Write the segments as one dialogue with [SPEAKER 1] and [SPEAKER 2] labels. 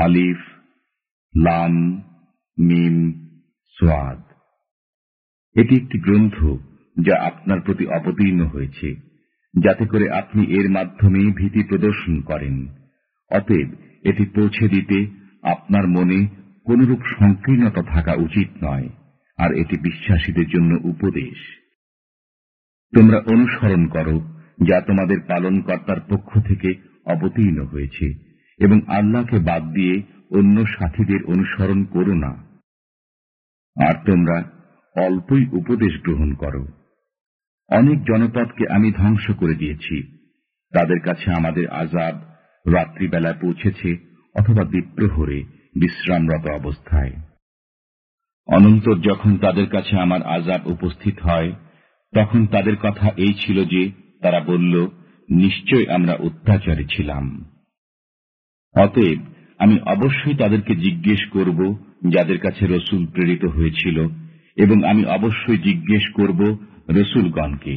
[SPEAKER 1] আলিফ লাম, মিম, সোয়াদ। এটি একটি গ্রন্থ যা আপনার প্রতি অবতীর্ণ হয়েছে, যাতে করে আপনি এর মাধ্যমে ভীতি প্রদর্শন করেন। অতএব এটি পৌঁছে দিতে আপনার মনে কোনরূপ সংকীর্ণতা থাকা উচিত নয়, আর এটি বিশ্বাসীদের জন্য উপদেশ। তোমরা অনুসরণ করো যা তোমাদের পালনকর্তার পক্ষ থেকে অবতীর্ণ হয়েছে। এবং আল্লাহকে বাদ দিয়ে অন্য সাথীদের অনুসরণ করো না। আর তোমরা অল্পই উপদেশ গ্রহণ করো। অনেক জনপদকে আমি ধ্বংস করে দিয়েছি। তাদের কাছে আমাদের আজাব রাত্রিবেলায় পৌঁছেছে অথবা দ্বীপ্রহরে বিশ্রামরত অবস্থায়। অনন্তর যখন তাদের কাছে আমার আজাব উপস্থিত হয়, তখন তাদের কথা এই ছিল যে, তারা বলল, নিশ্চয় আমরা অত্যাচারী ছিলাম। অতএব আমি অবশ্যই তাদেরকে জিজ্ঞেস করব যাদের কাছে রসুল প্রেরিত হয়েছিল, এবং আমি অবশ্যই জিজ্ঞেস করব রসুলগণকে।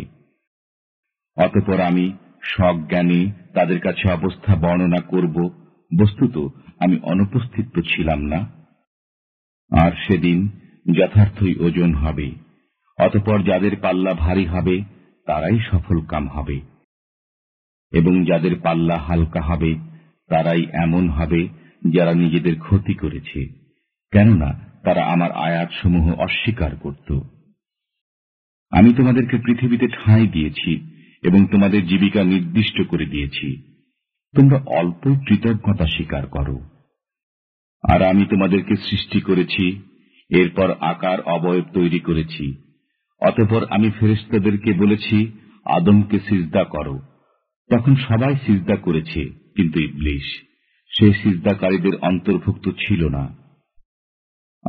[SPEAKER 1] অতপর আমি সজ্ঞানে তাদের কাছে অবস্থা বর্ণনা করব, বস্তুত আমি অনুপস্থিত ছিলাম না। আর সেদিন যথার্থই ওজন হবে, অতপর যাদের পাল্লা ভারী হবে, তারাই সফল কাম হবে, এবং যাদের পাল্লা হালকা হবে তারাই এমন হবে যারা নিজেদের ক্ষতি করেছে, কেননা তারা আমার আয়াতসমূহ অস্বীকার করত। আমি তোমাদেরকে পৃথিবীতে ঠাঁই দিয়েছি এবং তোমাদের জীবিকা নির্দিষ্ট করে দিয়েছি। তোমরা অল্পই কৃতজ্ঞতা স্বীকার করো। আর আমি তোমাদেরকে সৃষ্টি করেছি, এরপর আকার অবয়ব তৈরি করেছি। অতপর আমি ফেরিস্তাদেরকে বলেছি, আদমকে সিজদা করো। তখন সবাই সিজদা করেছে। কিন্তু ইবলিশ, সে সিজদাকারীদের অন্তর্ভুক্ত ছিল না।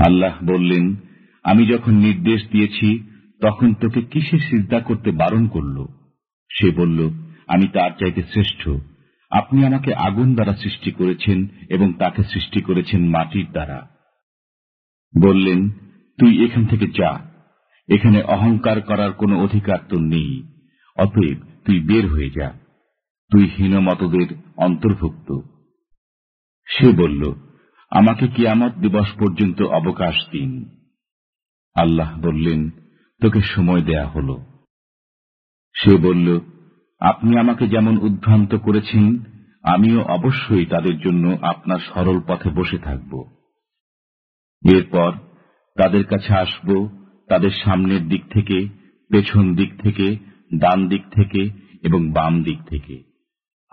[SPEAKER 1] আল্লাহ বললেন, আমি যখন নির্দেশ দিয়েছি, তখন তোকে কিসে সিজদা করতে বারণ করল? সে বলল, আমি তার চাইতে শ্রেষ্ঠ। আপনি আমাকে আগুন দ্বারা সৃষ্টি করেছেন এবং তাকে সৃষ্টি করেছেন মাটির দ্বারা। বললেন, তুই এখান থেকে যা। এখানে অহংকার করার কোনো অধিকার তো নেই। অতএব তুই বের হয়ে যা। তুই হীনমতদের অন্তর্ভুক্ত। সে বলল, আমাকে কিয়ামত দিবস পর্যন্ত অবকাশ দিন। আল্লাহ বললেন, তোকে সময় দেয়া হল। সে বলল, আপনি আমাকে যেমন উদ্ভ্রান্ত করেছেন, আমিও অবশ্যই তাদের জন্য আপনার সরল পথে বসে থাকব। এরপর তাদের কাছে আসব, তাদের সামনের দিক থেকে, পেছন দিক থেকে, ডান দিক থেকে এবং বাম দিক থেকে।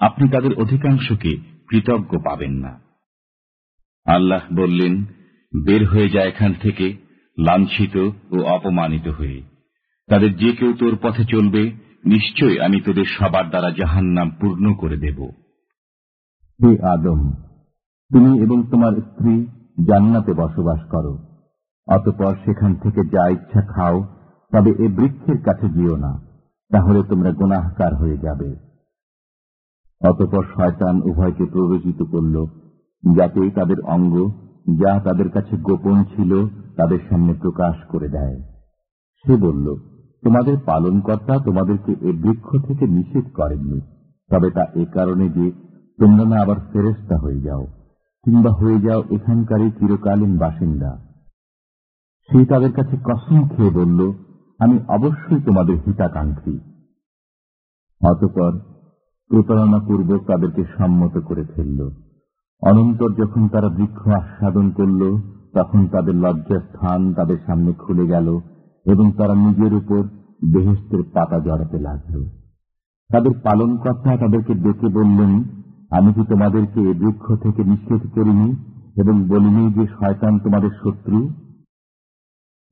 [SPEAKER 1] আপনি তাদের অধিকাংশকে কৃতজ্ঞ পাবেন না। আল্লাহ বললেন, বের হয়ে যায় এখান থেকে, লাঞ্ছিত ও অপমানিত হয়ে। তাদের যে কেউ তোর পথে চলবে, নিশ্চয় আমি তোদের সবার দ্বারা জাহান নাম পূর্ণ করে দেব। হে আদম, তুমি এবং তোমার স্ত্রী জান্নাতে বসবাস করো। অতপর সেখান থেকে যা ইচ্ছা খাও, তবে এ বৃক্ষের কাছে যেও না, তাহলে তোমরা গুনাহকার হয়ে যাবে। অতপর শয়তান উভয়কে প্ররোচিত করল যাতে তাদের অঙ্গ, যা তাদের কাছে গোপন ছিল, তাদের সামনে প্রকাশ করে দেয়। সে বলল, তোমাদের পালনকর্তা তোমাদেরকে এ বৃক্ষ থেকে নিষেধ করেননি। তবে তা এ কারণে যে তোমরা না আবার ফেরেস্তা হয়ে যাও, কিংবা হয়ে যাও এখানকারই চিরকালীন বাসিন্দা। সে তাদের কাছে কসম খেয়ে বলল, আমি অবশ্যই তোমাদের হিতাকাঙ্ক্ষী। অতপর প্রতারণাপূর্বক তাদেরকে সম্মত করে ফেলল। অনন্তর যখন তারা বৃক্ষ আস্বাদন করল, তখন তাদের লজ্জার স্থান তাদের সামনে খুলে গেল এবং তারা নিজের উপর বেহেস্তের পাতা জড়াতে লাগল। তাদের পালনকর্তা তাদেরকে ডেকে বললেন, আমি কি তোমাদেরকে এ বৃক্ষ থেকে নিষেধ করিনি এবং বলিনি যে শয়তান তোমাদের শত্রু?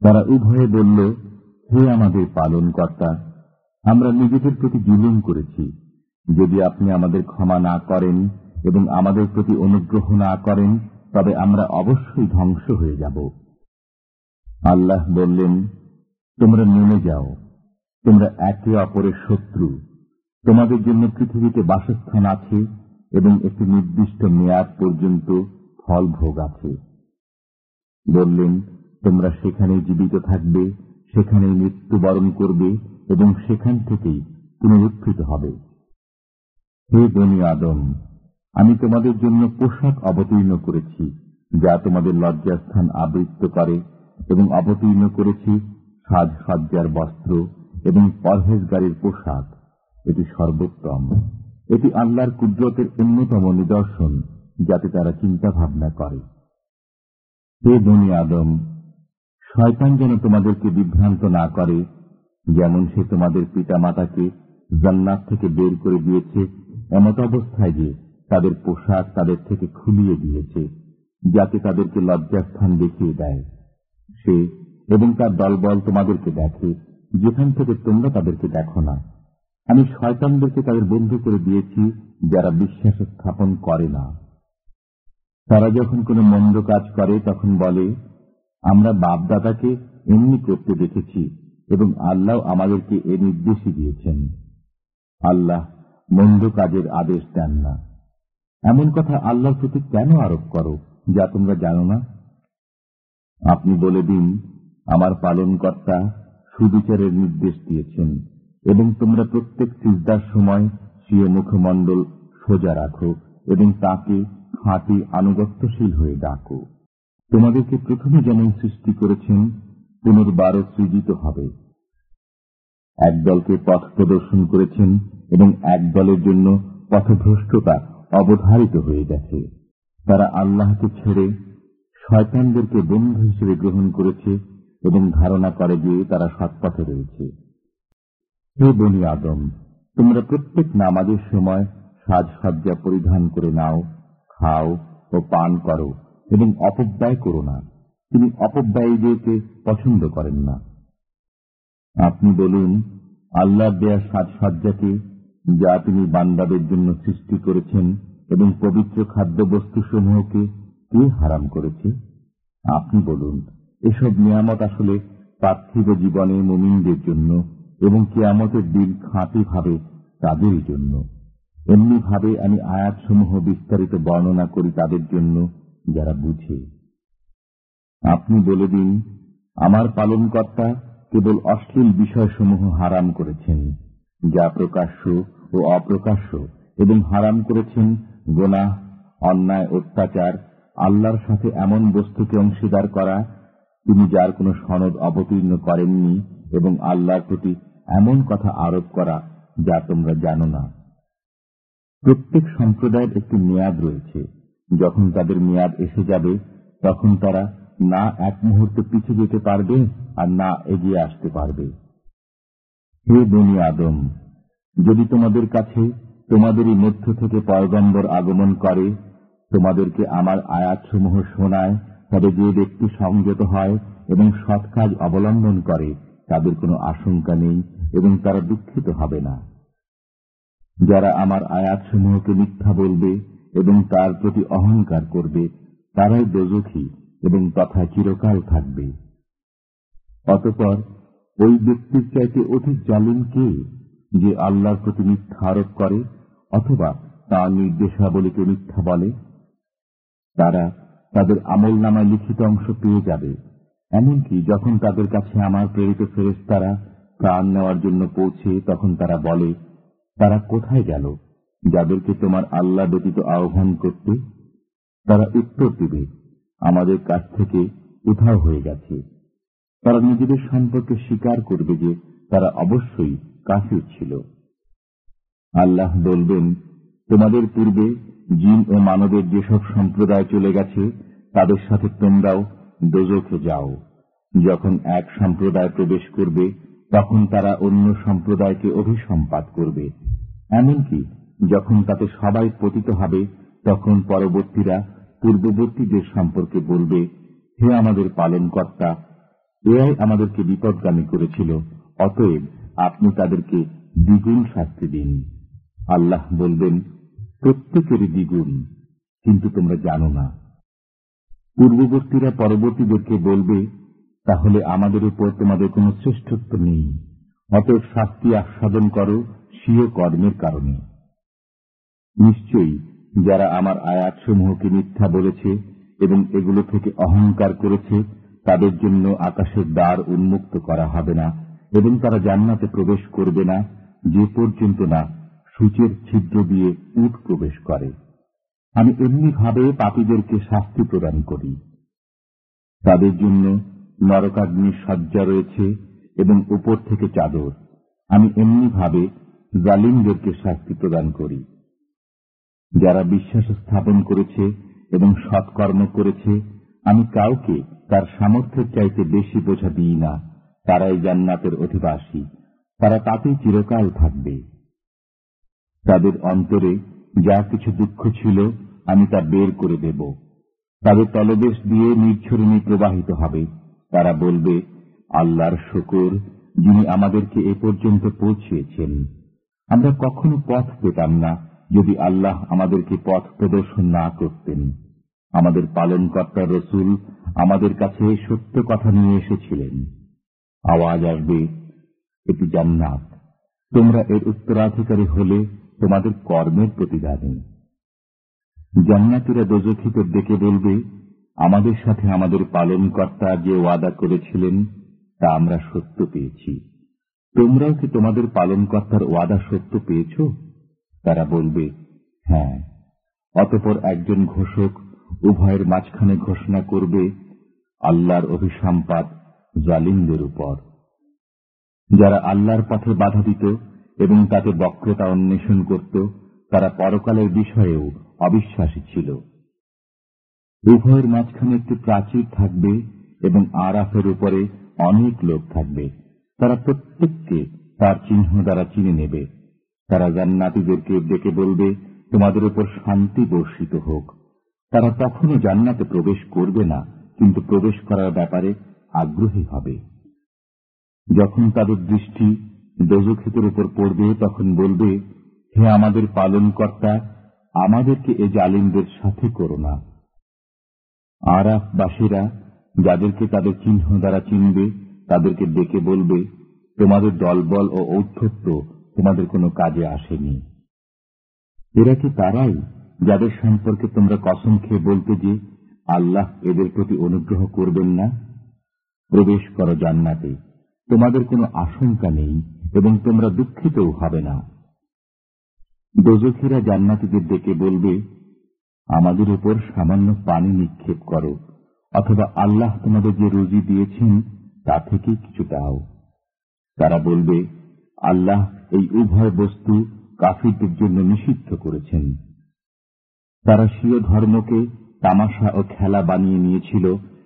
[SPEAKER 1] তারা উভয়ে বলল, হে আমাদের পালনকর্তা, আমরা নিজেদের প্রতি জুলুম করেছি। যদি আপনি আমাদের ক্ষমা না করেন এবং আমাদের প্রতি অনুগ্রহ না করেন, তবে আমরা অবশ্যই ধ্বংস হয়ে যাব। আল্লাহ বললেন, তোমরা নেমে যাও। তোমরা একে অপরের শত্রু। তোমাদের জন্য পৃথিবীতে বাসস্থান আছে এবং একটি নির্দিষ্ট মেয়াদ পর্যন্ত ফল ভোগ আছে। বললেন, তোমরা সেখানে জীবিত থাকবে, সেখানেই মৃত্যুবরণ করবে এবং সেখান থেকেই পুনরুত্থিত হবে। হে বনি আদম, আমি তোমাদের জন্য পোশাক অবতীর্ণ করেছি, যা তোমাদের লজ্জাস্থান আবৃত্ত করে এবং অবতীর্ণ করেছি সাজসজ্জার বস্ত্র এবং পরহেজগারের পোশাক। এটি সর্বোত্তম। এটি আল্লাহর কুদরতের অন্যতম নিদর্শন, যাতে তারা চিন্তা ভাবনা করে। হে বনি আদম, শয়তান যেন তোমাদেরকে বিভ্রান্ত না করে, যেমন সে তোমাদের পিতা মাতাকে জান্নাত থেকে বের করে দিয়েছে এমত অবস্থায় যে তাদের পোশাক তাদের থেকে খুলিয়ে দিয়েছে, যাতে তাদেরকে লজ্জাস্থান দেখিয়ে দেয়। সে এবং তার দলবল তোমাদেরকে দেখে, যেখান থেকে তোমরা তাদেরকে দেখো না। আমি শয়তানদেরকে তাদের বন্ধু করে দিয়েছি, যারা বিশ্বাস স্থাপন করে না। তারা যখন কোনো মন্দ কাজ করে, তখন বলে, আমরা বাপদাদাকে এমনি করতে দেখেছি এবং আল্লাহ আমাদেরকে এ নির্দেশই দিয়েছেন। আল্লাহ মন্দ কাজের আদেশ দেন না। এমন কথা আল্লাহর প্রতি কেন আরোপ করো, যা তোমরা জানো না? আপনি বলে দিন, আমার পালনকর্তা সুবিচারের নির্দেশ দিয়েছেন, এবং তোমরা প্রত্যেক সিজদার সময় স্বীয় মুখমণ্ডল সোজা রাখো, এবং তাকে খাঁটি আনুগত্যশীল হয়ে ডাকো। তোমাদেরকে প্রথমে যেমন সৃষ্টি করেছেন, পুনর্বারও সৃজিত হবে। এক দলকে পথ প্রদর্শন করেছেন এবং এক দলের জন্য পথভ্রষ্টতা অবধারিত হয়ে গেছে। তারা আল্লাহকে ছেড়ে শয়তানদেরকে বন্ধু হিসেবে গ্রহণ করেছে এবং ধারণা করে যে তারা সৎপথে রয়েছে। হে বনি আদম, তোমরা প্রত্যেক নামাজের সময় সাজসজ্জা পরিধান করে নাও, খাও ও পান করো এবং অপব্যয় করো না। তিনি অপব্যয়ীদেরকে পছন্দ করেন না। আপনি বলুন আল্লাহ দেয়া সাজসজ্জাকে যা তিনি বান্দাদের জন্য সৃষ্টি করেছেন এবং পবিত্র খাদ্যবস্তু সমূহকে কে হারাম করেছে? আপনি বলুন, এসব নিয়ামত আসলে পার্থিব জীবনে মুমিনদের জন্য এবং কেয়ামতের দিন খাঁটি ভাবে তাদের জন্য। এমনি ভাবে আমি আয়াতসমূহ বিস্তারিত বর্ণনা করি তাদের জন্য যারা বুঝে। আপনি বলে দিন, আমার পালনকর্তা কেবল অশ্লীল বিষয়সমূহ হারাম করেছেন, যা প্রকাশ্য ও অপ্রকাশ্য, এবং হারাম করেছেন গোনা অন্যায়, অত্যাচার, আল্লাহর সাথে এমন বস্তুকে অংশীদার করা, তিনি যার কোনো সনদ অবতীর্ণ করেননি, এবং আল্লাহর প্রতি এমন কথা আরোপ করা, যা তোমরা জানো না। প্রত্যেক সম্প্রদায়ের একটি মেয়াদ রয়েছে। যখন তাদের মেয়াদ এসে যাবে, তখন তারা না এক মুহূর্তে পিছু যেতে পারবে আর না এগিয়ে আসতে পারবে। হে বনি আদম, যদি তোমাদের কাছে তোমাদেরই মধ্য থেকে পয়গম্বর আগমন করে, তোমাদেরকে আমার আয়াতসমূহ শোনায়, তবে যে ব্যক্তি সংযত হয় এবং সৎ কাজ অবলম্বন করে, তাদের কোনো আশঙ্কা নেই এবং তারা দুঃখিত হবে না। যারা আমার আয়াতসমূহকে মিথ্যা বলবে এবং তার প্রতি অহংকার করবে, তারাই দোজখী। এবং তথা চিরকাল থাকবে। অতপর ওই ব্যক্তির চাইতে অধিক জালিম কে যে আল্লাহর প্রতি মিথ্যা আরোপ করে অথবা তাঁর নির্দেশাবলীকে মিথ্যা বলে? তারা তাদের আমল নামায় লিখিত অংশ পেয়ে যাবে। এমনকি যখন তাদের কাছে আমার প্রেরিত ফেরেস্তারা প্রাণ নেওয়ার জন্য পৌঁছে তখন তারা বলে, তারা কোথায় গেল যাদেরকে তোমার আল্লাহ ব্যতীত আহ্বান করতে? তারা উত্তর দিবে আমাদের কাছ থেকে উধাও হয়ে গেছে। তারা নিজেদের সম্পর্কে স্বীকার করবে যে তারা অবশ্যই কাফির ছিল। আল্লাহ বলবেন, তোমাদের পূর্বে জিন ও মানবের যেসব সম্প্রদায় চলে গেছে, তাদের সাথে তোমরাও দোজখে যাও। যখন এক সম্প্রদায় প্রবেশ করবে, তখন তারা অন্য সম্প্রদায়কে অভিসম্পাত করবে। এমনকি যখন তাতে সবাই পতিত হবে, তখন পরবর্তীরা পূর্ববর্তীদের সম্পর্কে বলবে, হে আমাদের পালনকর্তা এরাই আমাদেরকে বিপদগামী করেছিল, অতএব আপনি তাদেরকে দ্বিগুণ শাস্তি দিন। আল্লাহ বলবেন, প্রত্যেকেরই দ্বিগুণ, কিন্তু তোমরা জানো না। পূর্ববর্তীরা পরবর্তীদেরকে বলবে, তাহলে আমাদের উপর তোমাদের কোনো শ্রেষ্ঠত্ব নেই, অতএব শাস্তি আস্বাদন করো স্বীয় কর্মের কারণে। নিশ্চয়ই যারা আমার আয়াতসমূহকে মিথ্যা বলেছে এবং এগুলো থেকে অহংকার করেছে, তাদের জন্য আকাশের দ্বার উন্মুক্ত করা হবে না এবং তারা জান্নাতে প্রবেশ করবে না, যে পর্যন্ত না সূচের ছিদ্র দিয়ে উট প্রবেশ করে। আমি এমনি ভাবে পাপীদেরকে শাস্তি প্রদান করি। তাদের জন্য নরকাগ্নির সজ্জা রয়েছে এবং উপর থেকে চাদর। আমি এমনি ভাবে জালিমদেরকে শাস্তি প্রদান করি। যারা বিশ্বাস স্থাপন করেছে এবং সৎকর্ম করেছে, আমি কাউকে তার সামর্থ্যের চাইতে বেশি বোঝা দিই না। তারাই জান্নাতের অধিবাসী। তারা তাতেই চিরকাল থাকবে। তাদের অন্তরে যা কিছু দুঃখ ছিল, আমি তা বের করে দেব। তাদের তলদেশ দিয়ে নির্ঝরণী প্রবাহিত হবে। তারা বলবে, আল্লাহর শকর, যিনি আমাদেরকে এ পর্যন্ত পৌঁছিয়েছেন আমরা কখনো পথ পেতাম না। যদি আল্লাহ আমাদেরকে পথ প্রদর্শন না করতেন। আমাদের পালনকর্তা রসুল আমাদের কাছে সত্য কথা নিয়ে এসেছিলেন। আওয়াজ আসবে, এটি জান্নাত। তোমরা এর উত্তরাধিকারী হলে তোমাদের কর্মের প্রতিদানে। জান্নাতিরা দোজখিতের ডেকে বলবে, আমাদের সাথে আমাদের পালনকর্তা যে ওয়াদা করেছিলেন, তা আমরা সত্য পেয়েছি। তোমরাও কি তোমাদের পালনকর্তার ওয়াদা সত্য পেয়েছ? তারা বলবে হ্যাঁ। অতপর একজন ঘোষক উভয়ের মাঝখানে ঘোষণা করবে, আল্লাহর অভিসম্পাদ জালিমদের উপর। যারা আল্লাহর পথে বাধা দিত এবং তাতে বক্রতা অন্বেষণ করত, তারা পরকালের বিষয়েও অবিশ্বাসী ছিল। উভয়ের মাঝখানে একটি প্রাচীর থাকবে এবং আরাফের উপরে অনেক লোক থাকবে। তারা প্রত্যেককে তার চিহ্ন দ্বারা চিনে নেবে। তারা জান্নাতিদেরকে ডেকে বলবে, তোমাদের উপর শান্তি বর্ষিত হোক। তারা তখনও জান্নাতে প্রবেশ করবে না, কিন্তু প্রবেশ করার ব্যাপারে আগ্রহী হবে। যখন তাদের দৃষ্টি দোজখিতের উপর পড়বে, তখন বলবে, হে আমাদের পালনকর্তা, আমাদেরকে এ জালিমদের সাথে করো না। আরাফবাসীরা যাদেরকে তাদের চিহ্ন দ্বারা চিনবে, তাদেরকে ডেকে বলবে, তোমাদের দলবল ও ঔদ্ধত্য তোমাদের কোনো কাজে আসেনি। এরা কি তারাই যাদের সম্পর্কে তোমরা কসম খেয়ে বলতে যে আল্লাহ এদের প্রতি অনুগ্রহ করবেন না? প্রবেশ করো জান্নাতে। তোমাদের কোনো আশঙ্কা নেই এবং তোমরা দুঃখিতও হবে না। দোজখিরা জান্নাতিদের ডেকে বলবে, আমাদের উপর সামান্য পানি নিক্ষেপ করো, অথবা আল্লাহ তোমাদের যে রুজি দিয়েছেন তা থেকে কিছু দাও। তারা বলবে আল্লাহ এই উভয় বস্তু কাফিরদের জন্য নিষিদ্ধ করেছেন। তারা স্বীয় ধর্মকে তামাশা ও খেলা বানিয়ে নিয়েছিল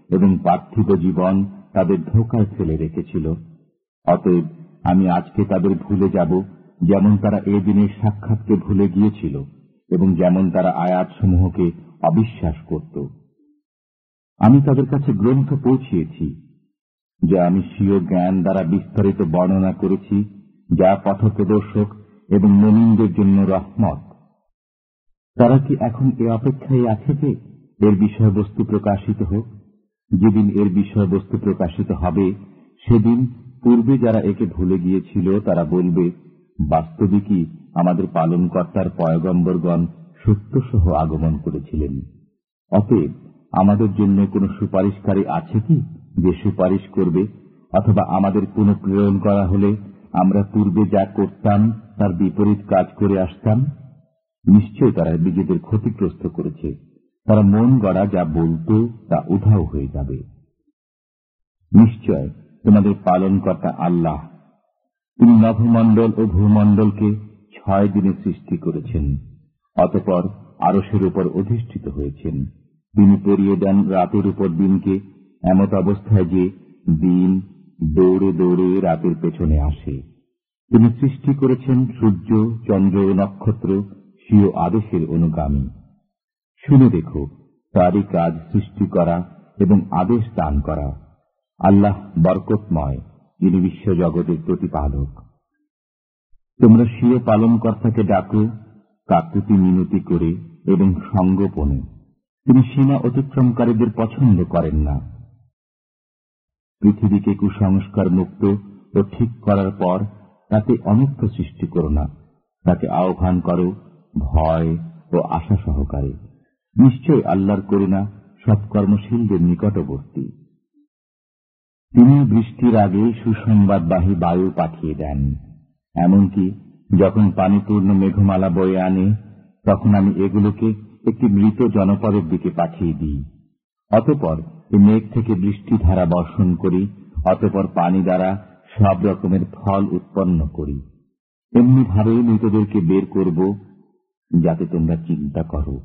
[SPEAKER 1] এবং পার্থিব জীবন তাদের ধোকায় ফেলে রেখেছিল। অতএব আমি আজকে তাদের ভুলে যাব, যেমন তারা এ দিনের সাক্ষাৎকে ভুলে গিয়েছিল এবং যেমন তারা আয়াতসমূহকে অবিশ্বাস করত। আমি তাদের কাছে গ্রন্থ পৌঁছিয়েছি, যা আমি স্বীয় জ্ঞান দ্বারা বিস্তারিত বর্ণনা করেছি যা পথপ্রদর্শক এবং নমিনদের জন্য রহমত। তারা কি এখন এ অপেক্ষায় আছে যে এর বিষয়বস্তু প্রকাশিত হোক? যেদিন এর বিষয়বস্তু প্রকাশিত হবে, সেদিন পূর্বে যারা একে ভুলে গিয়েছিল, তারা বলবে বাস্তবিকই আমাদের পালনকর্তার পয়গম্বরগণ সত্যসহ আগমন করেছিলেন? অতএব আমাদের জন্য কোনো সুপারিশকারী আছে কি যে সুপারিশ করবে অথবা আমাদের কোনো প্রেরণ করা হলে আমরা পূর্বে যা করতাম, তার বিপরীত কাজ করে আসতাম। নিশ্চয় তারা নিজেদের ক্ষতিগ্রস্ত করেছে। তারা মন গড়া যা বলত, তা উধাও হয়ে যাবে। নিশ্চয় তোমাদের পালনকর্তা আল্লাহ, তিনি নভমণ্ডল ও ভূমণ্ডলকে ছয় দিনে সৃষ্টি করেছেন, অতপর আরসের উপর অধিষ্ঠিত হয়েছেন। তিনি পরিয়ে দেন রাতের উপর দিনকে, এমত অবস্থায় যে দিন দৌড়ে দৌড়ে রাতের পেছনে আসে। তিনি সৃষ্টি করেছেন সূর্য, চন্দ্র নক্ষত্র, স্বীয় আদেশের অনুগামী। শুনে দেখো, তারই কাজ সৃষ্টি করা এবং আদেশ দান করা। আল্লাহ বরকতময়, যিনি বিশ্বজগতের প্রতিপালক। তোমরা স্বীয় পালনকর্তাকে ডাকো, কাকুতি মিনতি করে এবং সঙ্গোপনে। তিনি সীমা অতিক্রমকারীদের পছন্দ করেন না। পৃথিবীকে কুসংস্কার মুক্ত ও ঠিক করার পর তাতে অনর্থ সৃষ্টি করো না। তাকে আহ্বান করো ভয় ও আশা সহকারে। নিশ্চয় আল্লাহর করুণা সৎকর্মশীলদের নিকটবর্তী। তিনি বৃষ্টির আগে সুসংবাদবাহী বায়ু পাঠিয়ে দেন। এমনকি যখন পানিপূর্ণ মেঘমালা বয়ে আনে, তখন আমি এগুলোকে
[SPEAKER 2] একটি মৃত জনপদের দিকে পাঠিয়ে দিই। অতপর মেঘ থেকে বৃষ্টি ধারা বর্ষণ করি, অতপর পানি দ্বারা সব রকমের ফল উৎপন্ন করি। এমনি ভাবে মৃতদেরকে বের করব, যাতে তোমরা চিন্তা করো।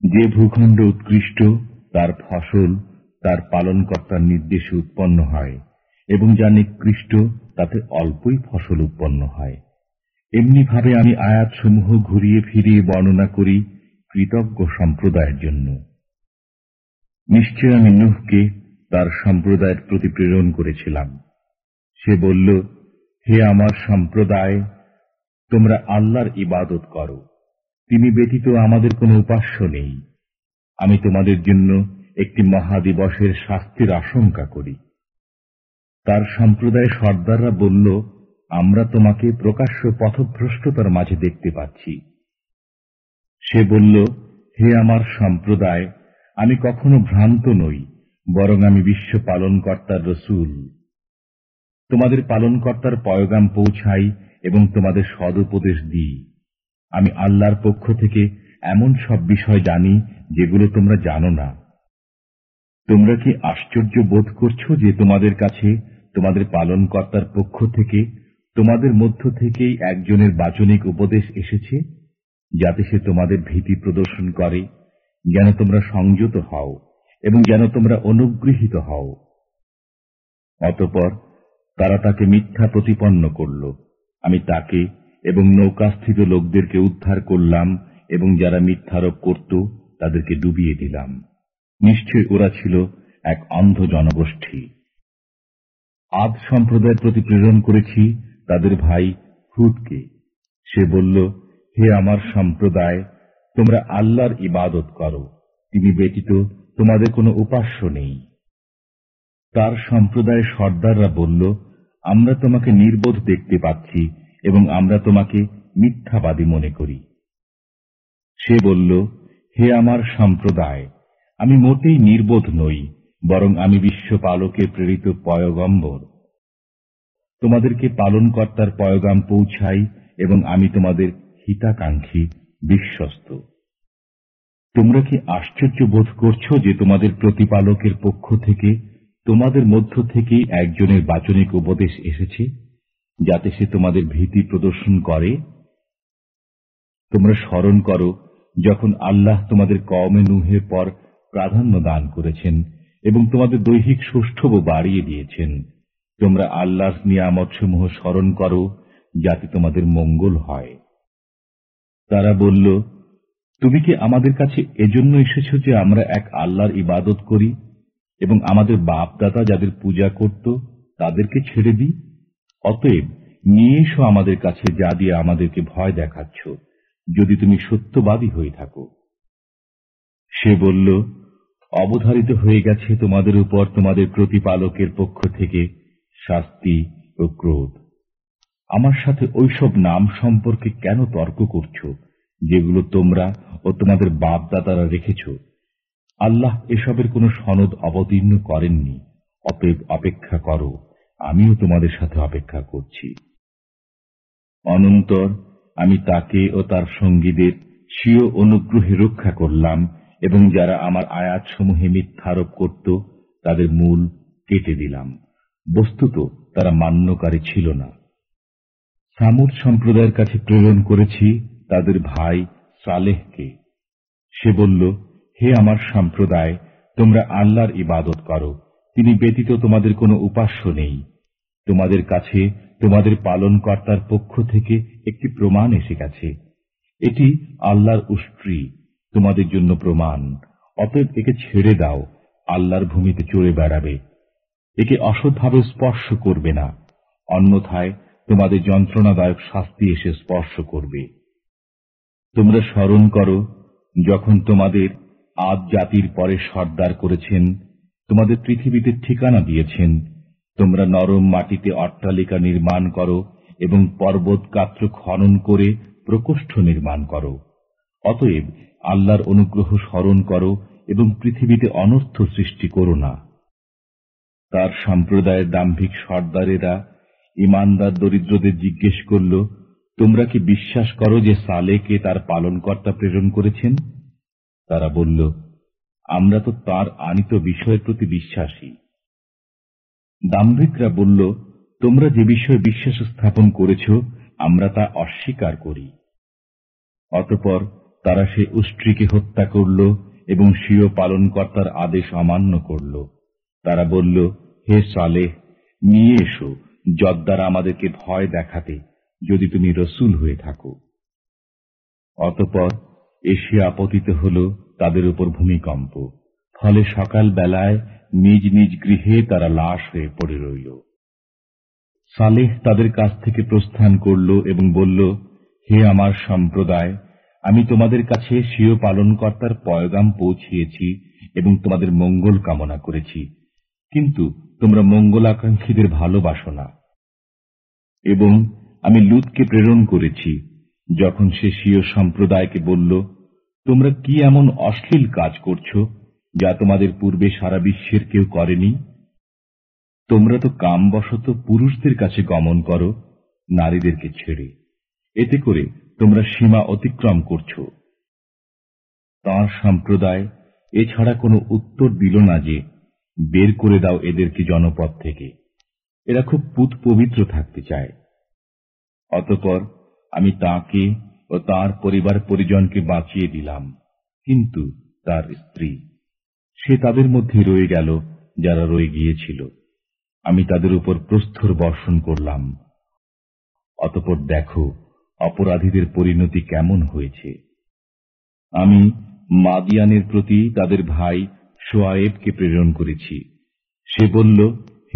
[SPEAKER 1] যে ভূখণ্ড উৎকৃষ্ট, তার ফসল, তার পালনকর্তার নির্দেশে উৎপন্ন হয়, এবং যা নিকৃষ্ট, তাতে অল্পই ফসল উৎপন্ন হয়। এমনিভাবে আমি আয়াতসমূহ ঘুরিয়ে ফিরিয়ে বর্ণনা করি কৃতজ্ঞ সম্প্রদায়ের জন্য। নিশ্চয় আমি নুহকে তার সম্প্রদায়ের প্রতি প্রেরণ করেছিলাম। সে বলল, হে আমার সম্প্রদায়, তোমরা আল্লাহর ইবাদত করো। তিনি ব্যতীত আমাদের কোনো উপাস্য নেই। আমি তোমাদের জন্য একটি মহাদিবসের শাস্তির আশঙ্কা করি। তার সম্প্রদায় সর্দাররা বলল, আমরা তোমাকে প্রকাশ্য পথভ্রষ্টতার মাঝে দেখতে পাচ্ছি। সে বলল, হে আমার সম্প্রদায় আমি কখনো ভ্রান্ত নই, বরং আমি বিশ্ব পালনকর্তার রসুল। তোমাদের পালনকর্তার পয়গাম পৌঁছাই এবং তোমাদের সদুপদেশ দিই। আমি আল্লাহর পক্ষ থেকে এমন সব বিষয় জানি, যেগুলো তোমরা জানো না। তোমরা কি আশ্চর্য বোধ করছ যে তোমাদের কাছে, তোমাদের পালনকর্তার পক্ষ থেকে, তোমাদের মধ্য থেকেই একজনের বাচনিক উপদেশ এসেছে, যাতে সে তোমাদের ভীতি প্রদর্শন করে? যেন তোমরা সংযত হও এবং যেন তোমরা অনুগৃহীত হও। অতপর তারা তাকে মিথ্যা প্রতিপন্ন করল। আমি তাকে এবং নৌকাস্থিত লোকদেরকে উদ্ধার করলাম এবং যারা মিথ্যারোপ করত, তাদেরকে ডুবিয়ে দিলাম। নিশ্চয় ওরা ছিল এক অন্ধ জনগোষ্ঠী। আদ সম্প্রদায়ের প্রতি প্রেরণ করেছি তাদের ভাই হুদকে। সে বলল, হে আমার সম্প্রদায় তোমরা আল্লাহর ইবাদত করো। তিনি ব্যতীত তোমাদের কোনো উপাস্য নেই। তার সম্প্রদায় সর্দাররা বলল, আমরা তোমাকে নির্বোধ দেখতে পাচ্ছি এবং আমরা তোমাকে মিথ্যাবাদী মনে করি। সে বলল, হে আমার সম্প্রদায়, আমি মোটেই নির্বোধ নই, বরং আমি বিশ্বপালকের প্রেরিত পয়গম্বর। তোমাদেরকে পালনকর্তার পয়গাম পৌঁছাই এবং আমি তোমাদের হিতাকাঙ্ক্ষী বিশ্বস্ত। তোমরা কি আশ্চর্য বোধ করছ যে তোমাদের প্রতিপালকের পক্ষ থেকে, তোমাদের মধ্য থেকেই একজনের বাচনিক উপদেশ এসেছে, যাতে সে তোমাদের ভীতি প্রদর্শন করে? তোমরা স্মরণ করো, যখন আল্লাহ তোমাদের কমে নুহের পর প্রাধান্য দান করেছেন এবং তোমাদের দৈহিক সুষ্ঠব বাড়িয়ে দিয়েছেন। তোমরা আল্লাহর নিয়ামতসমূহ স্মরণ করো, যাতে তোমাদের মঙ্গল হয়। তারা বলল, তুমি কি আমাদের কাছে এজন্য এসেছ যে আমরা এক আল্লাহর ইবাদত করি এবং আমাদের বাপ দাদা যাদের পূজা করত তাদেরকে ছেড়ে দিই? অতএব নিয়ে এসো আমাদের কাছে যা দিয়ে আমাদেরকে ভয় দেখাচ্ছ, যদি তুমি সত্যবাদী হয়ে থাকো। সে বলল, অবধারিত হয়ে গেছে তোমাদের উপর তোমাদের প্রতিপালকের পক্ষ থেকে শাস্তি ও ক্রোধ। আমার সাথে ওইসব নাম সম্পর্কে কেন তর্ক করছ, যেগুলো তোমরা ও তোমাদের বাপ দাদারা রেখেছ? আল্লাহ এসবের কোনো সনদ অবতীর্ণ করেননি, অতএব অপেক্ষা করো, আমিও তোমাদের সাথে অপেক্ষা করছি। অনন্তর আমি তাকে ও তার সঙ্গীদের স্বীয় অনুগ্রহে রক্ষা করলাম এবং যারা আমার আয়াতসমূহে মিথ্যারোপ করত, তাদের মূল কেটে দিলাম। বস্তুত তারা মান্যকারী ছিল না। সামুদ সম্প্রদায়ের কাছে প্রেরণ করেছি তাদের ভাই সালেহকে। সে বলল, হে আমার সম্প্রদায়, তোমরা আল্লাহর ইবাদত করো। তিনি ব্যতীত তোমাদের কোনো উপাস্য নেই। তোমাদের কাছে তোমাদের পালনকর্তার পক্ষ থেকে একটি প্রমাণ এসে গেছে। এটি আল্লাহর উষ্ট্রি, তোমাদের জন্য প্রমাণ। অতএব একে ছেড়ে দাও, আল্লাহর ভূমিতে চড়ে বেড়াবে। একে অসৎভাবে স্পর্শ করবে না। অন্যথায় তোমাদের যন্ত্রণাদায়ক শাস্তি এসে স্পর্শ করবে। তোমরা স্মরণ করো, যখন তোমাদের আদ জাতির পরে সর্দার করেছেন, তোমাদের পৃথিবীতে ঠিকানা দিয়েছেন, তোমরা নরম মাটিতে অট্টালিকা নির্মাণ করো এবং পর্বত কাত্র খনন করে প্রকোষ্ঠ নির্মাণ করো। অতএব আল্লাহর অনুগ্রহ স্মরণ করো এবং পৃথিবীতে অনর্থ সৃষ্টি করো না। তার সম্প্রদায়ের দাম্ভিক সর্দারেরা ইমানদার দরিদ্রদের জিজ্ঞেস করল, তোমরা কি বিশ্বাস করো যে সালেকে তার পালনকর্তা প্রেরণ করেছেন? তারা বলল, আমরা তো তার আনিত বিষয়ের প্রতি বিশ্বাসী। দাম্ভিকরা বলল, তোমরা যে বিষয়ে বিশ্বাস স্থাপন করেছ, আমরা তা অস্বীকার করি। অতপর তারা সে উষ্ট্রীকে হত্যা করল এবং স্বীয় পালনকর্তার আদেশ অমান্য করল। তারা বলল, হে সালেহ, নিয়ে এসো। যদ্বারা আমাদেরকে ভয় দেখাতে যদি তুমি রসুল হয়ে থাকো। অতপর এসে আপতিত হল তাদের উপর ভূমিকম্প, ফলে সকাল বেলায় নিজ নিজ গৃহে তারা লাশ হয়ে পড়ে রইল। সালেহ তাদের কাছ থেকে প্রস্থান করল এবং বলল, হে আমার সম্প্রদায়, আমি তোমাদের কাছে স্বীয় পালনকর্তার পয়গাম পৌঁছিয়েছি এবং তোমাদের মঙ্গল কামনা করেছি। কিন্তু তোমরা মঙ্গলাকাঙ্ক্ষীদের ভালোবাসো না। এবং আমি লুতকে প্রেরণ করেছি, যখন সে স্বীয় সম্প্রদায়কে বলল, তোমরা কি এমন অশ্লীল কাজ করছ, যা তোমাদের পূর্বে সারা বিশ্বের কেউ করেনি? তোমরা তো কামবশত পুরুষদের কাছে গমন করো, নারীদেরকে ছেড়ে। এতে করে তোমরা সীমা অতিক্রম করছ। তাঁর সম্প্রদায় এছাড়া কোনো উত্তর দিল না যে, বের করে দাও এদেরকে জনপদ থেকে। এরা খুব পুত পবিত্র থাকতে চায়। অতপর আমি তাকে ও তার পরিবার পরিজনকে বাঁচিয়ে দিলাম, কিন্তু তার স্ত্রী। সে তাদের মধ্যে রয়ে গেল, যারা রয়ে গিয়েছিল। আমি তাদের উপর প্রস্থর বর্ষণ করলাম। অতপর দেখো, অপরাধীদের পরিণতি কেমন হয়েছে। আমি মাদিয়ানের প্রতি তাদের ভাই সোয়ায়েবকে প্রেরণ করেছি। সে বলল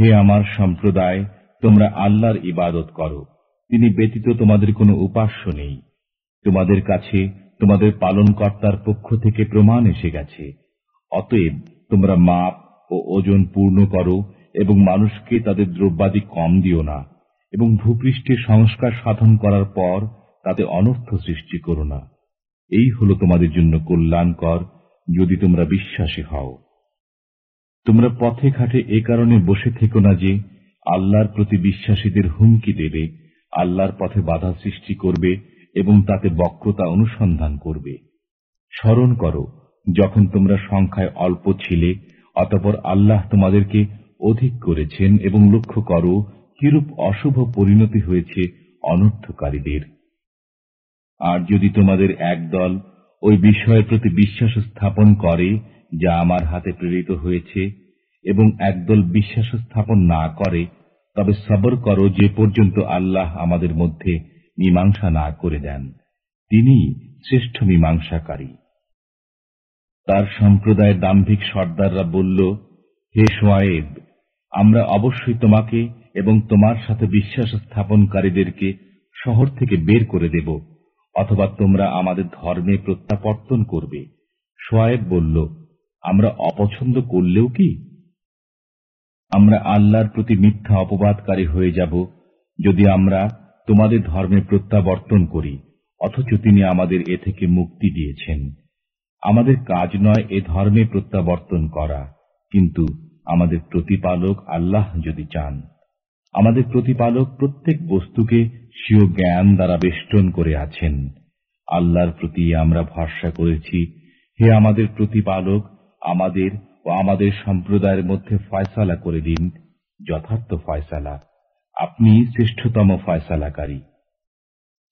[SPEAKER 1] হে আমার সম্প্রদায়, তোমরা আল্লাহর ইবাদত করো। তিনি ব্যতীত তোমাদের কোনো উপাস্য নেই। তোমাদের কাছে তোমাদের পালনকর্তার পক্ষ থেকে প্রমাণ এসে গেছে। অতএব তোমরা মাপ ও ওজন পূর্ণ করো এবং মানুষকে তাদের দ্রব্যাদি কম দিও না এবং ভূপৃষ্ঠে সংস্কার সাধন করার পর তাতে অনর্থ সৃষ্টি করো না। এই হল তোমাদের জন্য কল্যাণকর, যদি তোমরা বিশ্বাসী হও। তোমরা পথে ঘাটে এ কারণে বসে থেকো না যে, আল্লাহর প্রতি বিশ্বাসীদের হুমকি দেবে, আল্লাহর পথে বাধা সৃষ্টি করবে এবং তাতে বক্রতা অনুসন্ধান করবে। স্মরণ করো, যখন তোমরা সংখ্যায় অল্প ছিলে, অতপর আল্লাহ তোমাদেরকে অধিক করেছেন এবং লক্ষ্য করো, কিরূপ অশুভ পরিণতি হয়েছে অনর্থকারীদের। আর যদি তোমাদের একদল ওই বিষয়ের প্রতি বিশ্বাস স্থাপন করে যা আমার হাতে প্রেরিত হয়েছে এবং একদল বিশ্বাস স্থাপন না করে, তবে সবর করো যে পর্যন্ত আল্লাহ আমাদের মধ্যে মীমাংসা না করে দেন। তিনি শ্রেষ্ঠ মীমাংসাকারী। তার সম্প্রদায়ের দাম্ভিক সর্দাররা বলল, হে সোয়েব আমরা অবশ্যই তোমাকে এবং তোমার সাথে বিশ্বাস স্থাপনকারীদেরকে শহর থেকে বের করে দেব, অথবা তোমরা আমাদের ধর্মে প্রত্যাবর্তন করবে। সোয়েব বলল আমরা অপছন্দ করলেও কি? আমরা আল্লাহর প্রতি মিথ্যা অপবাদকারী হয়ে যাব যদি আমরা তোমাদের ধর্মে প্রত্যাবর্তন করি, অথচ তিনি আমাদের এ থেকে মুক্তি দিয়েছেন। আমাদের কাজ নয় এ ধর্মে প্রত্যাবর্তন করা, কিন্তু আমাদের প্রতিপালক আল্লাহ যদি চান। আমাদের প্রতিপালক প্রত্যেক বস্তুকে স্বীয় জ্ঞান দ্বারা বেষ্টন করে আছেন। আল্লাহর প্রতি আমরা ভরসা করেছি, হে আমাদের প্রতিপালক আমাদের ও আমাদের সম্প্রদায়ের মধ্যে ফয়সালা করে দিন, যথার্থ ফয়সালা। আপনি শ্রেষ্ঠতম ফয়সালাকারী।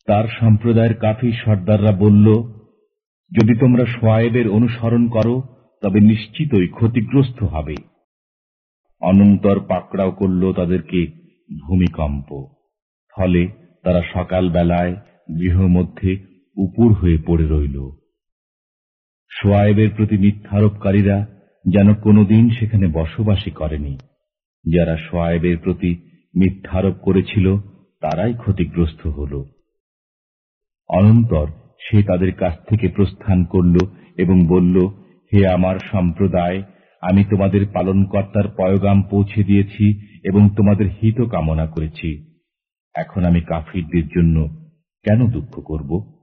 [SPEAKER 1] তার সম্প্রদায়ের কাফি সর্দাররা বলল, যদি তোমরা সোয়েবের অনুসরণ করো, তবে নিশ্চিতই ক্ষতিগ্রস্ত হবে। অনন্তর পাকড়াও করল তাদেরকে ভূমিকম্প। ফলে তারা সকাল বেলায় গৃহ মধ্যে উপুর হয়ে পড়ে রইল। সোয়াইবের প্রতি মিথ্যারোপকারীরা যেন কোনোদিন সেখানে বসবাসী করেনি। যারা সোয়াইবের প্রতি মিথ্যারোপ করেছিল, তারাই ক্ষতিগ্রস্ত হল। অনন্তর সে তাদের কাছ থেকে প্রস্থান করল এবং বলল, হে আমার সম্প্রদায়, আমি তোমাদের পালনকর্তার পয়গাম পৌঁছে দিয়েছি এবং তোমাদের হিত কামনা করেছি। এখন আমি কাফিরদের জন্য কেন দুঃখ করব?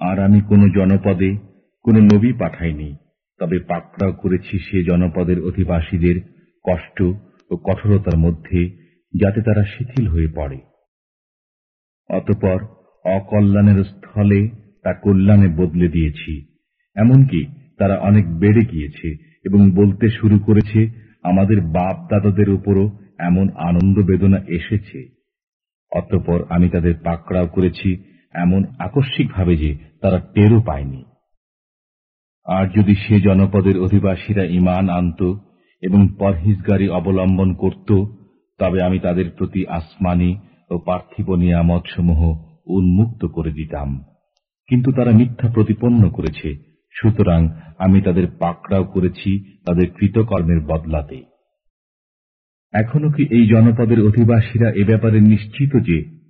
[SPEAKER 1] আর আমি কোন জনপদে কোন নবী পাঠায়নি। তবে পাকড়াও করেছি সে জনপদের অধিবাসীদের কষ্ট ও কঠোরতার মধ্যে যাতে তারা শিথিল হয়ে পড়ে। অতপর অকল্যাণের স্থলে তা কল্যাণে বদলে দিয়েছি। এমনকি তারা অনেক বেড়ে গিয়েছে এবং বলতে শুরু করেছে, আমাদের বাপ দাদাদের উপরও এমন আনন্দ বেদনা এসেছে। অতঃপর আমি তাদের পাকড়াও করেছি এমন আকস্মিকভাবে যে তারা টেরও পায়নি। আর যদি সে জনপদের অধিবাসীরা ইমান আনত এবং পরহিজগারি অবলম্বন করত, তবে আমি তাদের প্রতি আসমানি ও পার্থিব নিয়ামতসমূহ উন্মুক্ত করে দিতাম। কিন্তু তারা মিথ্যা প্রতিপন্ন করেছে, সুতরাং আমি তাদের পাকড়াও করেছি তাদের কৃতকর্মের বদলাতে। এখনও কি এই জনপদের অধিবাসীরা এ ব্যাপারে নিশ্চিত যে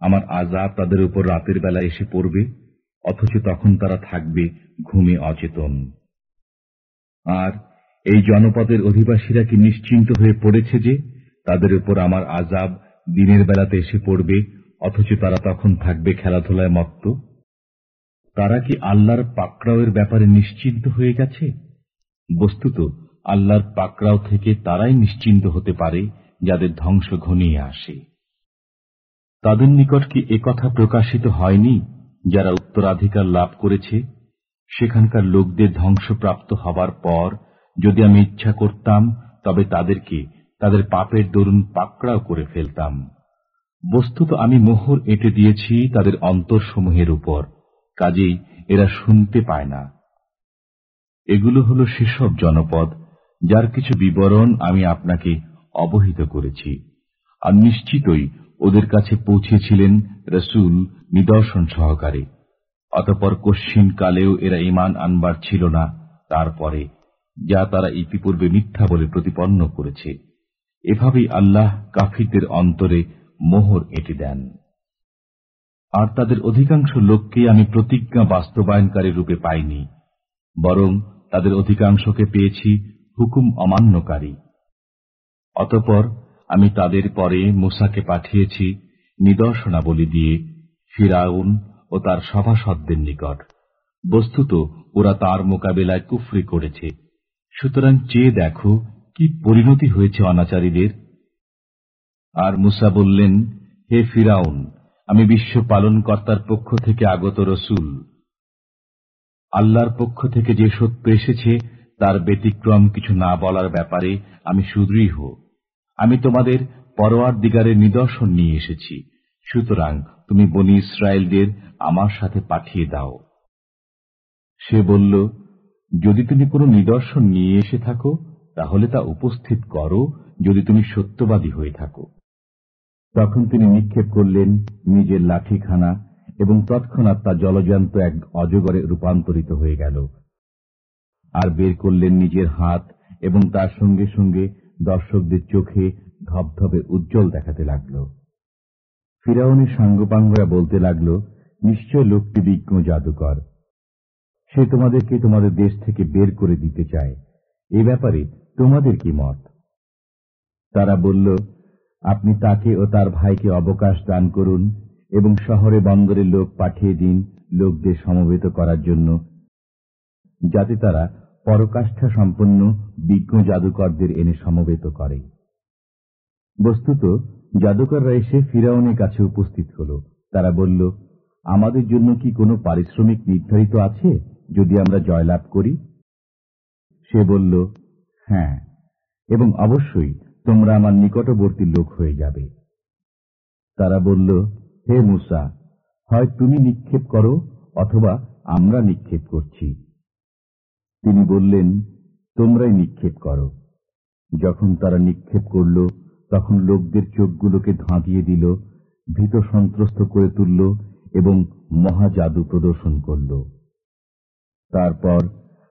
[SPEAKER 1] আমার আজাব তাদের উপর রাতের বেলা এসে পড়বে? অথচ তখন তারা থাকবে ঘুমে অচেতন। আর এই জনপদের অধিবাসীরা কি নিশ্চিন্ত হয়ে পড়েছে যে তাদের উপর আমার আজাব দিনের বেলাতে এসে পড়বে, অথচ তারা তখন থাকবে খেলাধুলায় মত্ত? তারা কি আল্লাহর পাকড়াওয়ের ব্যাপারে নিশ্চিন্ত হয়ে গেছে? বস্তুত, আল্লাহর পাকড়াও থেকে তারাই নিশ্চিন্ত হতে পারে, যাদের ধ্বংস ঘনিয়ে আসে। তাদের নিকট কি কথা প্রকাশিত হয়নি? যারা উত্তরাধিকার লাভ করেছে, সেখানকার লোকদের ধ্বংসপ্রাপ্ত হবার পর যদি আমি ইচ্ছা করতাম, তবে তাদেরকে, তাদের পাপের দরুন পাকড়াও করে ফেলতাম। বস্তুত আমি মোহর এঁটে দিয়েছি তাদের অন্তরসমূহের উপর, কাজেই এরা শুনতে পায় না। এগুলো হল সেসব জনপদ, যার কিছু বিবরণ আমি আপনাকে অবহিত করেছি। আর নিশ্চিতই ওদের কাছে পৌঁছেছিলেন রসুল নিদর্শন সহকারে। অতপর কশ্চিন কালেও এরা ইমান আনবার ছিল না। তারপরে যা তারা ইতিপূর্বে মিথ্যা বলে প্রতিপন্ন করেছে। এভাবেই আল্লাহ কাফিরদের অন্তরে মোহর এঁটে দেন। আর তাদের অধিকাংশ লোককে আমি প্রতিজ্ঞা বাস্তবায়নকারী রূপে পাইনি। বরং তাদের অধিকাংশকে পেয়েছি হুকুম অমান্যকারী। অতপর আমি তাদের পরে মুসাকে পাঠিয়েছি নিদর্শনাবলী দিয়ে ফিরাউন ও তার সভাসদদের নিকট। বস্তুত ওরা তার মোকাবেলায় কুফরি করেছে। সুতরাং চেয়ে দেখো কি পরিণতি হয়েছে অনাচারীদের। আর মুসা বললেন, হে ফিরাউন, আমি বিশ্ব পালনকর্তার পক্ষ থেকে আগত রসুল। আল্লাহর পক্ষ থেকে যে সত্য এসেছে, তার ব্যতিক্রম কিছু না বলার ব্যাপারে আমি সুদৃঢ়। আমি তোমাদের পরোয়ার দিগারের নিদর্শন নিয়ে এসেছি। সুতরাং তুমি বনি ইসরায়েলদের আমার সাথে পাঠিয়ে দাও। সে বলল, যদি তুমি কোনো নিদর্শন নিয়ে এসে থাকো, তাহলে তা উপস্থিত করো যদি তুমি সত্যবাদী হয়ে থাকো। তখন তিনি নিক্ষেপ করলেন নিজের লাঠিখানা এবং তৎক্ষণাৎ তা জলজান্ত এক অজগরে রূপান্তরিত হয়ে গেল। আর বের করলেন নিজের হাত এবং তার সঙ্গে সঙ্গে দর্শকদের চোখে ধবধবে উজ্জ্বল দেখাতে লাগল। ফিরাউনের সাঙ্গপাঙ্গরা বলতে লাগল, নিশ্চয় লোকটি বিজ্ঞ জাদুকর। সে তোমাদেরকে তোমাদের দেশ থেকে বের করে দিতে চায়। এ ব্যাপারে তোমাদের কি মত? তারা বলল, আপনি তাকে ও তার ভাইকে অবকাশ দান করুন এবং শহরে বন্দরে লোক পাঠিয়ে দিন লোকদের সমবেত করার জন্য, যাতে তারা পরকাষ্ঠা সম্পন্ন বিজ্ঞ জাদুকরদের এনে সমবেত করে। বস্তুত, জাদুকররা এসে ফিরাউনের কাছে উপস্থিত হল। তারা বলল, আমাদের জন্য কি কোনো পারিশ্রমিক নির্ধারিত আছে যদি আমরা জয়লাভ করি? সে বলল হ্যাঁ এবং অবশ্যই তোমরা আমার নিকটবর্তী লোক হয়ে যাবে। তারা বলল, হে মুসা, হয় তুমি নিক্ষেপ করো অথবা আমরা নিক্ষেপ করছি। তিনি বললেন, তোমরাই নিক্ষেপ করো। যখন তারা নিক্ষেপ করল, তখন লোকদের চোখগুলোকে ধাঁধিয়ে দিল, ভীত সন্ত্রস্ত করে তুলল এবং মহাজাদু প্রদর্শন করল। তারপর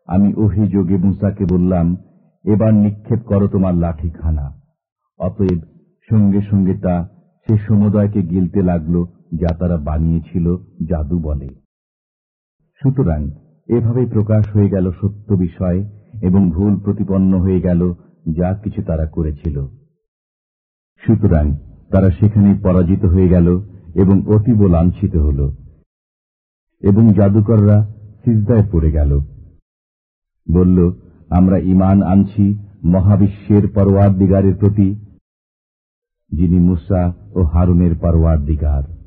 [SPEAKER 1] আমি অভিযোগে মুসাকে বললাম, এবার নিক্ষেপ করো তোমার লাঠিখানা। অতএব সঙ্গে সঙ্গে তা সে সমুদয়কে গিলতে লাগল, যা তারা বানিয়েছিল জাদু বলে। সুতরাং এভাবে প্রকাশ হয়ে গেল সত্য বিষয় এবং ভুল প্রতিপন্ন হয়ে গেল যা কিছু তারা করেছিল। সুতরাং তারা সেখানেই পরাজিত হয়ে গেল এবং অতীব লাঞ্ছিত হল। এবং জাদুকররা সিজদায় পড়ে গেল। বলল, আমরা ইমান আনছি মহাবিশ্বের পরোয়ার দিগারের প্রতি যিনি মুসা ও হারুনের পরওয়ার দিগার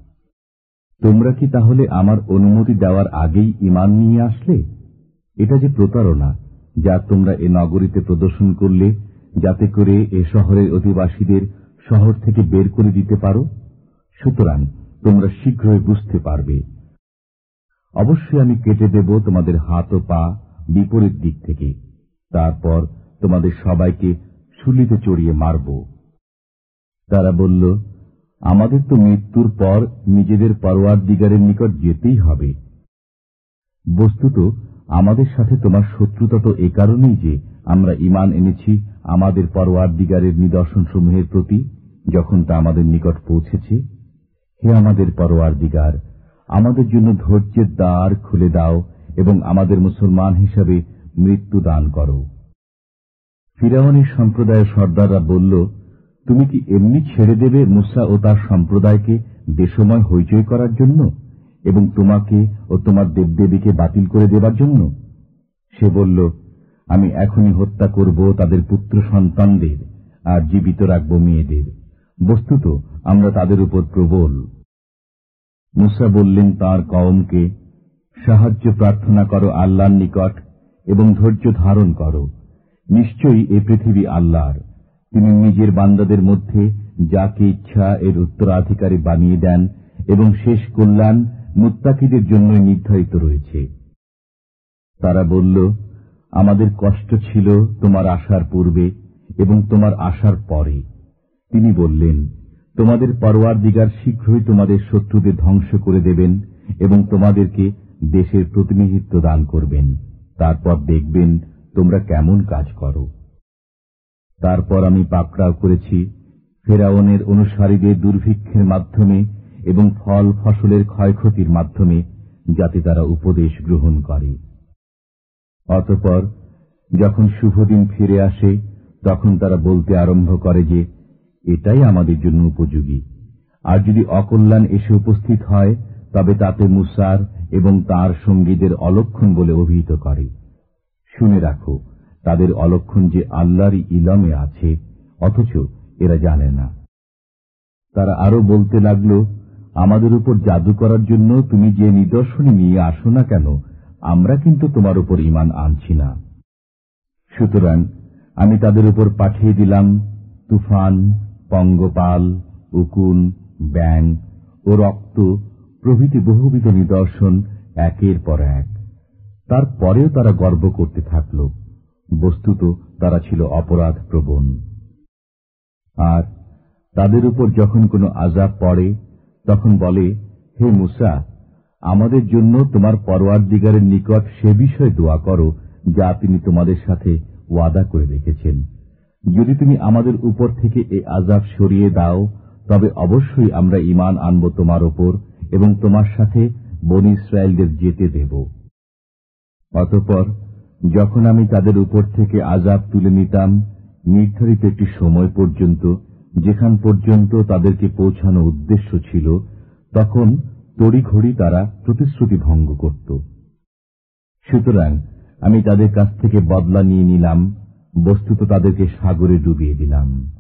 [SPEAKER 2] তোমরা কি তাহলে আমার অনুমতি দেওয়ার আগেই ইমান নিয়ে আসলে? এটা যে প্রতারণা, যা তোমরা এ নগরীতে প্রদর্শন করলে, যাতে করে এ শহরের অধিবাসীদের শহর থেকে বের করে দিতে পারো? সুতরাং তোমরা শীঘ্রই বুঝতে পারবে। অবশ্যই আমি কেটে দেব তোমাদের হাত ও পা বিপরীত দিক থেকে। তারপর তোমাদের সবাইকে শুলিতে চড়িয়ে মারব। তারা বলল আমাদের তো মৃত্যুর পর নিজেদের পরোয়ার দিগারের নিকট যেতেই হবে। বস্তুত, আমাদের সাথে তোমার শত্রুতা তো এ কারণেই যে আমরা ইমান এনেছি আমাদের পরোয়ার দিগারের নিদর্শন সমূহের প্রতি যখন তা আমাদের নিকট পৌঁছেছে। হে আমাদের পরোয়ার দিগার, আমাদের জন্য ধৈর্যের দ্বার খুলে দাও এবং আমাদের মুসলমান হিসাবে মৃত্যু দান করো। ফিরাউনের সম্প্রদায়ের সর্দাররা বলল তুমি কি এমনি ছেড়ে দেবে মুসা ও তার সম্প্রদায়কে দেশময় হইচই করার জন্য এবং তোমাকে ও তোমার দেবদেবীকে বাতিল করে দেবার জন্য? সে বলল, আমি এখনই হত্যা করব তাদের পুত্র সন্তানদের আর জীবিত রাখব মেয়েদের। বস্তুত, আমরা তাদের উপর প্রবল। মুসা বললেন তার কওমকে, সাহায্য প্রার্থনা করো আল্লাহর নিকট এবং ধৈর্য ধারণ করো। নিশ্চয়ই এ পৃথিবী আল্লাহর। তিনি নিজের বান্দাদের মধ্যে যাকে ইচ্ছা এর উত্তরাধিকারী বানিয়ে দেন এবং শেষ কল্যাণ মুত্তাকিদের জন্য নির্ধারিত রয়েছে। তারা বলল, আমাদের কষ্ট ছিল তোমার আসার পূর্বে এবং তোমার আসার পরে। তিনি বললেন, তোমাদের পরোয়ার দিগার শীঘ্রই তোমাদের শত্রুদের ধ্বংস করে দেবেন এবং তোমাদেরকে দেশের প্রতিনিধিত্ব দান করবেন। তারপর দেখবেন তোমরা কেমন কাজ করো। তারপর আমি পাকড়াও করেছি। ফেরাউনের অনুসারীদের দুর্ভিক্ষের মাধ্যমে এবং ফল ফসলের ক্ষয়ক্ষতির মাধ্যমে, যাতে তারা উপদেশ গ্রহণ করে। অতপর, যখন শুভদিন ফিরে আসে, তখন তারা বলতে আরম্ভ করে যে, এটাই আমাদের জন্য উপযোগী। আর যদি অকল্যাণ এসে উপস্থিত হয়, তবে তাতে মুসার এবং তার সঙ্গীদের অলক্ষণ বলে অভিহিত করে। শুনে রাখো তাদের অলক্ষণ যে আল্লাহরই ইলমে আছে, অথচ এরা জানে না। তারা আরও বলতে লাগল, আমাদের উপর জাদু করার জন্য তুমি যে নিদর্শনে নিয়ে আসো না কেন, আমরা কিন্তু তোমার উপর ইমান আনছি না। সুতরাং আমি তাদের উপর পাঠিয়ে দিলাম তুফান, পঙ্গপাল, উকুন ব্যাং ও রক্ত প্রভৃতি বহুবিধ নিদর্শন একের পর এক। তারপরেও তারা গর্ব করতে থাকল। বস্তুত তারা ছিল অপরাধ প্রবণ। আর তাদের উপর যখন কোনো আজাব পড়ে, তখন বলে, হে মুসা, আমাদের জন্য তোমার পরোয়ার দিগারের নিকট সে বিষয়ে দোয়া করো, যা তিনি তোমাদের সাথে ওয়াদা করে রেখেছেন। যদি তুমি আমাদের উপর থেকে এই আজাব সরিয়ে দাও, তবে অবশ্যই আমরা ইমান আনব তোমার ওপর এবং তোমার সাথে বনি ইসরায়েলদের যেতে দেব। অতপর যখন আমি তাদের উপর থেকে আজাব তুলে নিতাম, নির্ধারিত একটি সময় পর্যন্ত, যেখান পর্যন্ত তাদেরকে পৌঁছানো উদ্দেশ্য ছিল, তখন তড়িঘড়ি তারা প্রতিশ্রুতি ভঙ্গ করত। সুতরাং আমি তাদের কাছ থেকে বদলা নিয়ে নিলাম, বস্তুত তাদেরকে সাগরে ডুবিয়ে দিলাম।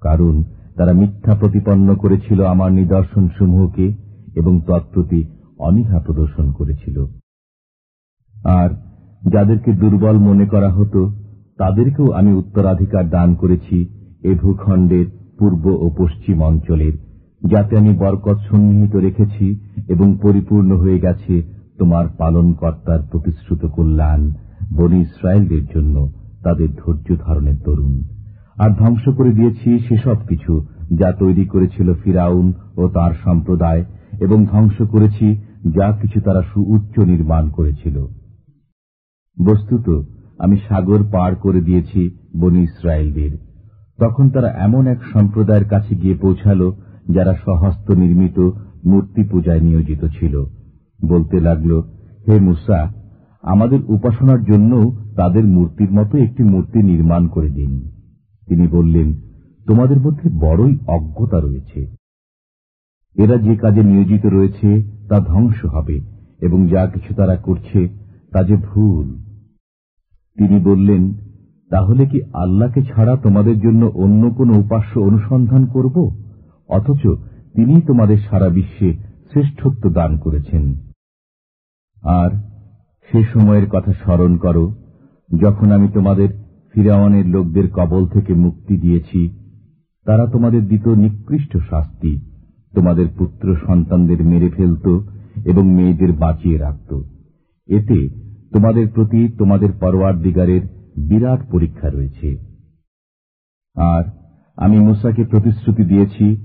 [SPEAKER 2] কারণ তারা মিথ্যা প্রতিপন্ন করেছিল আমার নিদর্শন সমূহকে এবং তৎপ্রতি অনীহা প্রদর্শন করেছিল। আর যাদেরকে দুর্বল মনে করা হতো, তাদেরকেও আমি উত্তরাধিকার দান করেছি এ ভূখণ্ডের পূর্ব ও পশ্চিম অঞ্চলের, যাতে আমি বরকত সন্নিহিত রেখেছি এবং পরিপূর্ণ হয়ে গেছে তোমার পালনকর্তার প্রতিশ্রুত কল্যাণ বনি ইসরায়েলদের জন্য তাদের ধৈর্য ধারণের তরুণ আর ধ্বংস করে দিয়েছি সেসব কিছু যা তৈরি করেছিল ফিরাউন ও তার সম্প্রদায় এবং ধ্বংস করেছি যা কিছু তারা সুউচ্চ নির্মাণ করেছিল। বস্তুত আমি সাগর পার করে দিয়েছি বনি ইসরায়েলদের। তখন তারা এমন এক সম্প্রদায়ের কাছে গিয়ে পৌঁছাল, যারা সহস্ত নির্মিত মূর্তি পূজায় নিয়োজিত ছিল। বলতে লাগল, হে মুসা, আমাদের উপাসনার জন্য তাদের মূর্তির মতো একটি মূর্তি নির্মাণ করে দিন। তিনি বললেন, তোমাদের মধ্যে বড়ই অজ্ঞতা রয়েছে। এরা যে কাজে নিয়োজিত রয়েছে তা ধ্বংস হবে, এবং যা কিছু তারা করছে তা যে ভুল। তিনি বললেন, তাহলে কি আল্লাহকে ছাড়া তোমাদের জন্য অন্য কোন উপাস্য অনুসন্ধান করব? অথচ তিনি তোমাদের সারা বিশ্বে শ্রেষ্ঠত্ব দান করেছেন। আর সে সময়ের কথা স্মরণ করো, যখন আমি তোমাদের ফিরাওয়ানের লোকদের কবল থেকে মুক্তি দিয়েছি, তারা তোমাদের দিত নিকৃষ্ট শাস্তি, তোমাদের পুত্র সন্তানদের মেরে ফেলত এবং মেয়েদের বাঁচিয়ে রাখত। এতে তোমাদের প্রতি তোমাদের পরোয়ার দিগারের বিরাট পরীক্ষা রয়েছে। আর আমি মুসাকে প্রতিশ্রুতি দিয়েছি,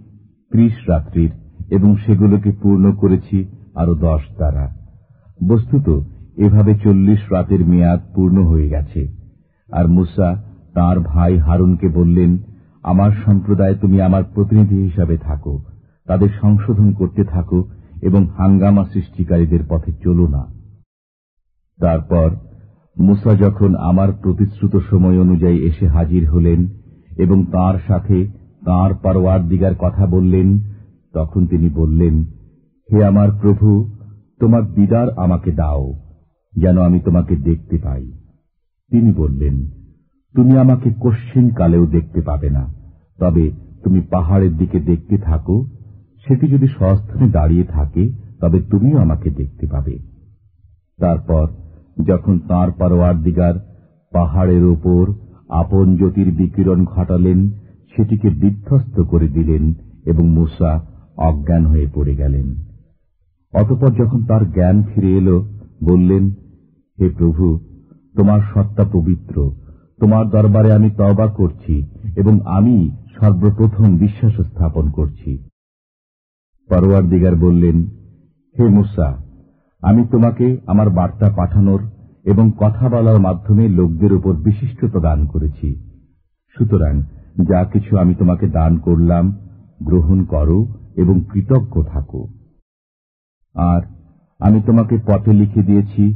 [SPEAKER 2] ত্রিশ রাত্রির, এবং সেগুলোকে পূর্ণ করেছি আরও দশ দ্বারা। বস্তুত, এভাবে চল্লিশ রাতের মেয়াদ পূর্ণ হয়ে গেছে। আর মুসা তার ভাই হারুনকে বললেন, আমার সম্প্রদায় তুমি আমার প্রতিনিধি হিসাবে থাকো, তাদের সংশোধন করতে থাকো, এবং হাঙ্গামা সৃষ্টিকারীদের পথে চলো না। তারপর মুসা যখন আমার প্রতিশ্রুত সময় অনুযায়ী এসে হাজির হলেন এবং তার সাথে তাঁর পারওয়ার দিগার কথা বললেন, তখন তিনি বললেন, হে আমার প্রভু, তোমার দিদার আমাকে দাও, যেন আমি তোমাকে দেখতে পাই। তিনি বললেন, তুমি আমাকে কশ্চিন কালেও দেখতে পাবে না, তবে তুমি পাহাড়ের দিকে দেখতে থাকো, সেটি যদি সস্থানে দাঁড়িয়ে থাকে, তবে তুমিও আমাকে দেখতে পাবে। তারপর যখন তাঁর পারোয়ার দিগার পাহাড়ের ওপর আপন জ্যোতির বিকিরণ ঘটালেন, সেটিকে বিধ্বস্ত করে দিলেন এবং মূসা অজ্ঞান হয়ে পড়ে গেলেন। অতপর যখন তার জ্ঞান ফিরে এলো, বললেন, হে প্রভু, তোমার সত্তা পবিত্র। তোমার দরবারে আমি তবা করছি এবং আমি সর্বপ্রথম বিশ্বাস স্থাপন করছি। পরোয়ার দিগার বললেন, হে মুসা আমি তোমাকে আমার বার্তা পাঠানোর এবং কথা বলার মাধ্যমে লোকদের উপর বিশিষ্টতা দান করেছি। সুতরাং যা কিছু আমি তোমাকে দান করলাম, গ্রহণ করো এবং কৃতজ্ঞ থাকো। আর আমি তোমাকে পথে লিখে দিয়েছি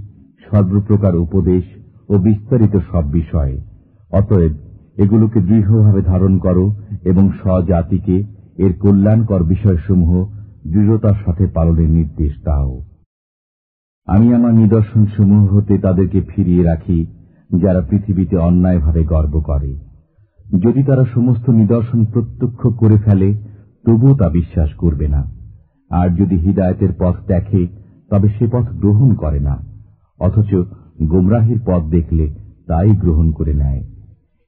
[SPEAKER 2] সর্বপ্রকার উপদেশ ও বিস্তারিত সব বিষয়ে। অতএব এগুলোকে দৃঢ়ভাবে ধারণ করো এবং স্বজাতিকে এর কল্যাণকর বিষয়সমূহ দৃঢ়তার সাথে পালনের নির্দেশ দাও। আমি আমার নিদর্শন সমূহ হতে তাদেরকে ফিরিয়ে রাখি, যারা পৃথিবীতে অন্যায়ভাবে গর্ব করে। যদি তারা সমস্ত নিদর্শন প্রত্যক্ষ করে ফেলে, তবুও তা বিশ্বাস করবে না। আর যদি হৃদায়তের পথ দেখে, তবে সে পথ গ্রহণ করে না। অথচ গোমরাহির পথ দেখলে তাই গ্রহণ করে নেয়।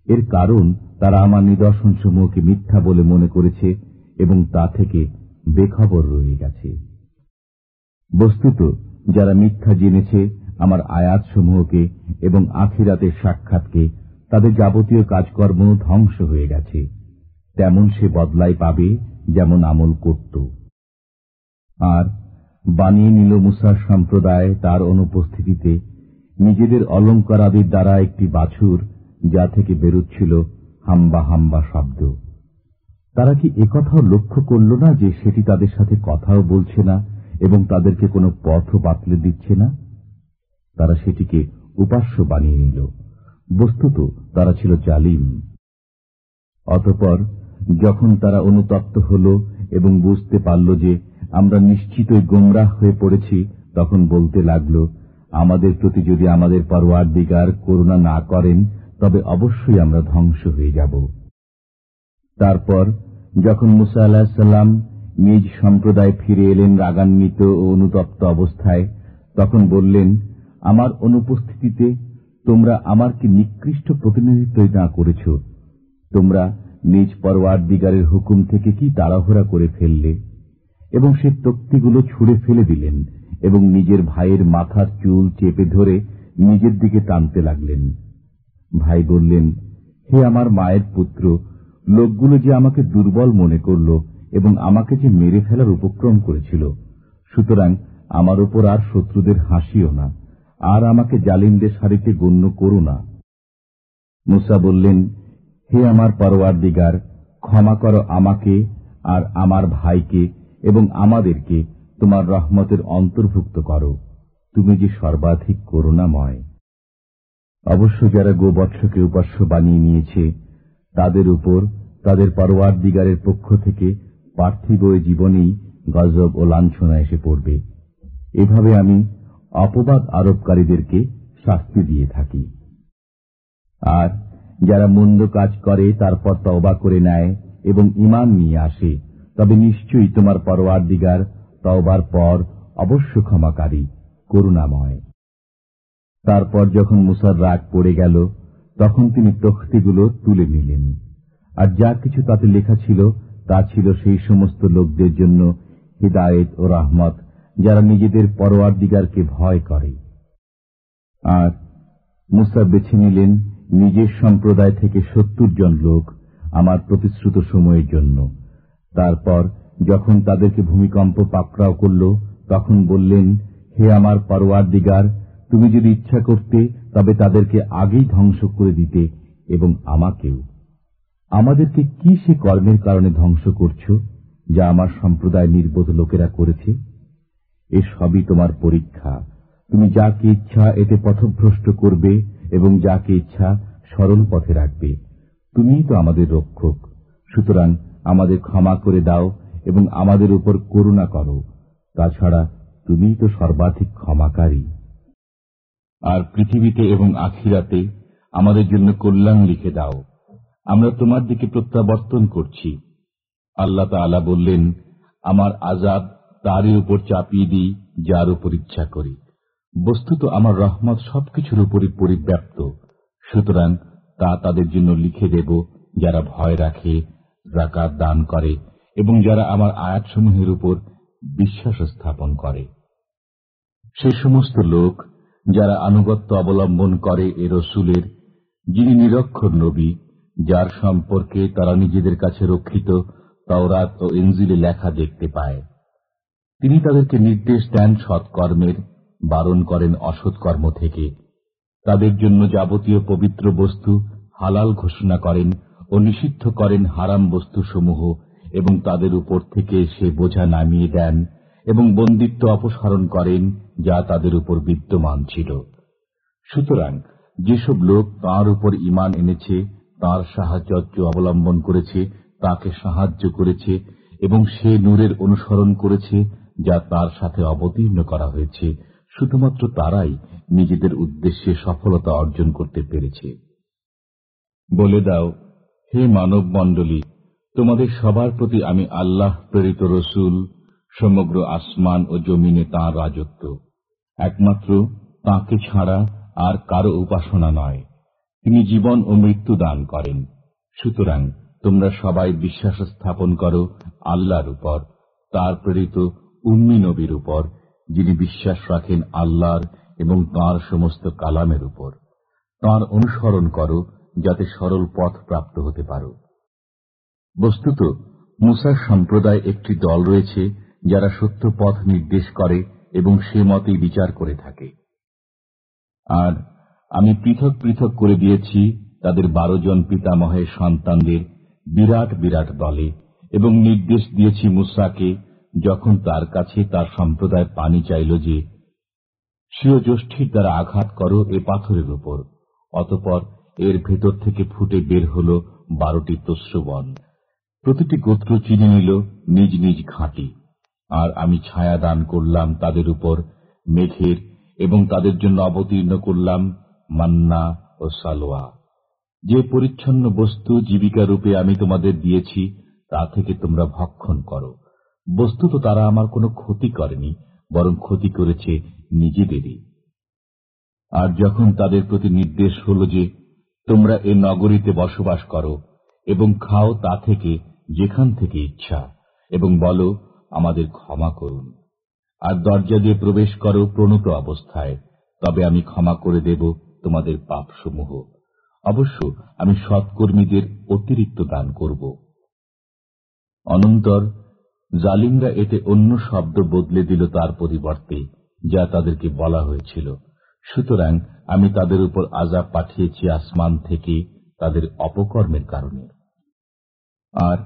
[SPEAKER 2] এর কারণ তারা আমার নিদর্শন সমূহকে মিথ্যা বলে মনে করেছে এবং তা থেকে বেখবর রয়ে গেছে। বস্তুত যারা মিথ্যা জেনেছে আমার আয়াত সমূহকে এবং আখিরাতের সাক্ষাৎকে, তাদের যাবতীয় কাজকর্ম ধ্বংস হয়ে গেছে। তেমন সে বদলাই পাবে যেমন আমল করত। আর বানিয়ে নিল মুসার সম্প্রদায় তার অনুপস্থিতিতে, নিজেদের অলঙ্কার আদির দ্বারা একটি বাছুর যা থেকে বেরুচ্ছিল হাম্বা হাম্বা শব্দ। তারা কি একথাও লক্ষ্য করল না যে সেটি তাদের সাথে কথাও বলছে না? এবং তাদেরকে কোনো পথও বাতলে দিচ্ছে না? তারা সেটিকে উপাস্য বানিয়ে নিল। বস্তুত তারা ছিল জালিম। অতপর যখন তারা অনুতপ্ত হল এবং বুঝতে পারল যে আমরা নিশ্চিতই গোমরাহ হয়ে পড়েছি, তখন বলতে লাগল, আমাদের প্রতি যদি আমাদের পরোয়ার দিগার করুণা না করেন, তবে অবশ্যই আমরা ধ্বংস হয়ে যাব। তারপর যখন মুসা আল্লাহ নিজ সম্প্রদায় ফিরে এলেন রাগান্বিত ও অনুতপ্ত অবস্থায়। তখন বললেন, আমার অনুপস্থিতিতে তোমরা আমার কি নিকৃষ্ট প্রতিনিধিত্ব না করেছ? তোমরা নিজ পরওয়ার দিগারের হুকুম থেকে কি তাড়াহুড়া করে ফেললে? এবং সে তক্তিগুলো ছুঁড়ে ফেলে দিলেন এবং নিজের ভাইয়ের মাথার চুল চেপে ধরে নিজের দিকে টানতে লাগলেন। ভাই বললেন, হে আমার মায়ের পুত্র, লোকগুলো যে আমাকে দুর্বল মনে করল এবং আমাকে যে মেরে ফেলার উপক্রম করেছিল, সুতরাং আমার উপর আর শত্রুদের হাসিও না, আর আমাকে জালিমদের সারিতে গণ্য করো না। মুসা বললেন, হে আমার পরোয়ার দিগার ক্ষমা করো আমাকে আর আমার ভাইকে এবং আমাদেরকে তোমার রহমতের অন্তর্ভুক্ত করো। তুমি যে সর্বাধিক করুণাময়। অবশ্য যারা গোবৎসকে উপাস্য বানিয়ে নিয়েছে, তাদের উপর তাদের পরোয়ার দিগারের পক্ষ থেকে পার্থিব জীবনেই গজব ও লাঞ্ছনা এসে পড়বে। এভাবে আমি অপবাদ আরোপকারীদেরকে শাস্তি দিয়ে থাকি। আর যারা মন্দ কাজ করে, তারপর তবা করে নেয় এবং ইমান নিয়ে আসে, তবে নিশ্চয়ই তোমার পরোয়ার দিগার তওবার পর অবশ্য ক্ষমাকারী, করুণাময়। তারপর যখন মুসার রাগ পড়ে গেল, তখন তিনি তখতিগুলো তুলে নিলেন। আর যা কিছু তাতে লেখা ছিল তা ছিল সেই সমস্ত লোকদের জন্য হিদায়ত ও রহমত, যারা নিজেদের পরোয়ার দিগারকে ভয় করে। আর মুসা বেছে নিলেন নিজের সম্প্রদায় থেকে সত্তর জন লোক আমার প্রতিশ্রুত সময়ের জন্য। তারপর যখন তাদেরকে ভূমিকম্প পাকড়াও করল, তখন বললেন, হে আমার পরোয়ার দিগার তুমি যদি ইচ্ছা করতে, তবে তাদেরকে আগেই ধ্বংস করে দিতে এবং আমাকেও। আমাদেরকে কি সে কর্মের কারণে ধ্বংস করছ, যা আমার সম্প্রদায় নির্বোধ লোকেরা করেছে? এ সবই তোমার পরীক্ষা। তুমি যাকে ইচ্ছা এতে পথভ্রষ্ট করবে এবং যাকে ইচ্ছা সরল পথে রাখবে। তুমিই তো আমাদের রক্ষক। সুতরাং আমাদের ক্ষমা করে দাও এবং আমাদের উপর করুণা করো। তাছাড়া তুমিই তো সর্বাধিক ক্ষমাকারী। আর পৃথিবীতে এবং আখিরাতে আমাদের জন্য কল্যাণ লিখে দাও। আমরা তোমার দিকে প্রত্যাবর্তন করছি। আল্লাহ তালা বললেন, আমার আজাব তারই উপর চাপিয়ে দিই, যার উপর ইচ্ছা করি। বস্তুত আমার রহমত সবকিছুর উপরই পরিব্যাপ্ত। সুতরাং তা তাদের জন্য লিখে দেব, যারা ভয় রাখে জাকাত দান করে, এবং যারা আমার আয়াতসমূহের উপর বিশ্বাস স্থাপন করে। সে সমস্ত লোক যারা আনুগত্য অবলম্বন করে এ রসুলের, যিনি নিরক্ষর নবী যার সম্পর্কে তারা নিজেদের কাছে রক্ষিত, তাওরাত ও এনজিলে লেখা দেখতে পায়। তিনি তাদেরকে নির্দেশ দেন সৎকর্মের, বারণ করেন অসৎকর্ম থেকে। তাদের জন্য যাবতীয় পবিত্র বস্তু হালাল ঘোষণা করেন ও নিষিদ্ধ করেন হারাম বস্তুসমূহ এবং তাদের উপর থেকে সে বোঝা নামিয়ে দেন এবং বন্দিত্ব অপসারণ করেন যা তাদের উপর বিদ্যমান ছিল। সুতরাং যেসব লোক তাঁর উপর ইমান এনেছে তাঁর সাহায্য অবলম্বন করেছে, তাকে সাহায্য করেছে, এবং সে নূরের অনুসরণ করেছে, যা তার সাথে অবতীর্ণ করা হয়েছে। শুধুমাত্র তারাই নিজেদের উদ্দেশ্যে সফলতা অর্জন করতে পেরেছে। বলে দাও, হে মানব মণ্ডলী তোমাদের সবার প্রতি আমি আল্লাহ প্রেরিত রসুল, সমগ্র আসমান ও জমিনে তাঁর রাজত্ব। একমাত্র তাকে ছাড়া আর কারও উপাসনা নয়। তিনি জীবন ও মৃত্যু দান করেন। সুতরাং তোমরা সবাই বিশ্বাস স্থাপন করো আল্লাহর উপর, তার প্রেরিত উম্মি নবীর উপর, যিনি বিশ্বাস রাখেন আল্লাহর এবং তাঁর সমস্ত কালামের উপর। তাঁর অনুসরণ করো যাতে সরল পথ প্রাপ্ত হতে পারো। বস্তুত, মুসার সম্প্রদায় একটি দল রয়েছে যারা সত্য পথ নির্দেশ করে এবং সে মতেই বিচার করে থাকে। আর আমি পৃথক পৃথক করে দিয়েছি তাদের বারো জন পিতামহের সন্তানদের বিরাট বিরাট দলে এবং নির্দেশ দিয়েছি মুসাকে যখন তার কাছে তার সম্প্রদায় পানি চাইল যে, স্বীয় দ্বারা আঘাত করো এ পাথরের উপর। অতপর এর ভেতর থেকে ফুটে বের হল বারোটি তস্রবন প্রতিটি গোত্র চিনে নিল নিজ নিজ ঘাঁটি। আর আমি ছায়া দান করলাম তাদের উপর, মেঘের এবং তাদের জন্য অবতীর্ণ করলাম মান্না ও সালোয়া। যে পরিচ্ছন্ন বস্তু জীবিকা রূপে আমি তোমাদের দিয়েছি, তা থেকে তোমরা ভক্ষণ করো। বস্তুত তারা আমার কোনো ক্ষতি করেনি, বরং ক্ষতি করেছে নিজেদেরই। আর যখন তাদের প্রতি নির্দেশ হল যে, তোমরা এ নগরীতে বসবাস করো এবং খাও তা থেকে যেখান থেকে ইচ্ছা, এবং বলো, আমাদের ক্ষমা করুন। আর দরজা দিয়ে প্রবেশ করো প্রণত অবস্থায়, তবে আমি ক্ষমা করে দেব তোমাদের পাপসমূহ। অবশ্য আমি সৎকর্মীদের অতিরিক্ত দান করব। অনন্তর জালিমরা এতে অন্য শব্দ বদলে দিল তার পরিবর্তে, যা তাদেরকে বলা হয়েছিল। সুতরাং আমি তাদের উপর আজাব পাঠিয়েছি আসমান থেকে তাদের অপকর্মের কারণে। আর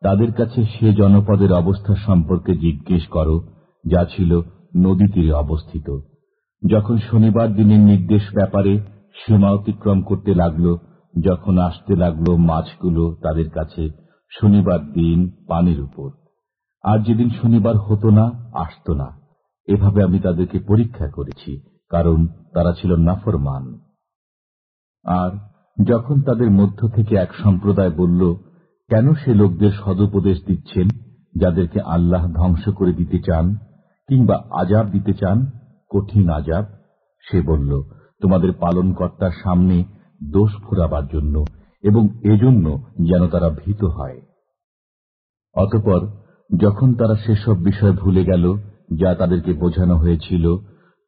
[SPEAKER 2] তাদের কাছে সে জনপদের অবস্থা সম্পর্কে জিজ্ঞেস করো, যা ছিল নদী তীরে অবস্থিত। যখন শনিবার দিনের নির্দেশ ব্যাপারে সীমা অতিক্রম করতে লাগল, যখন আসতে লাগল মাছগুলো তাদের কাছে শনিবার দিন পানির উপর। আর যেদিন শনিবার হতো না, আসত না। এভাবে আমি তাদেরকে পরীক্ষা করেছি, কারণ তারা ছিল নাফরমান। আর যখন তাদের মধ্য থেকে এক সম্প্রদায় বলল, কেন সে লোকদের সদুপদেশ দিচ্ছেন, যাদেরকে আল্লাহ ধ্বংস করে দিতে চান কিংবা আজাব দিতে চান? কঠিন আজাব? সে বলল, তোমাদের পালনকর্তার সামনে দোষ ফুরাবার জন্য এবং এজন্য যেন তারা ভীত হয়। অতপর যখন তারা সেসব বিষয় ভুলে গেল যা তাদেরকে বোঝানো হয়েছিল,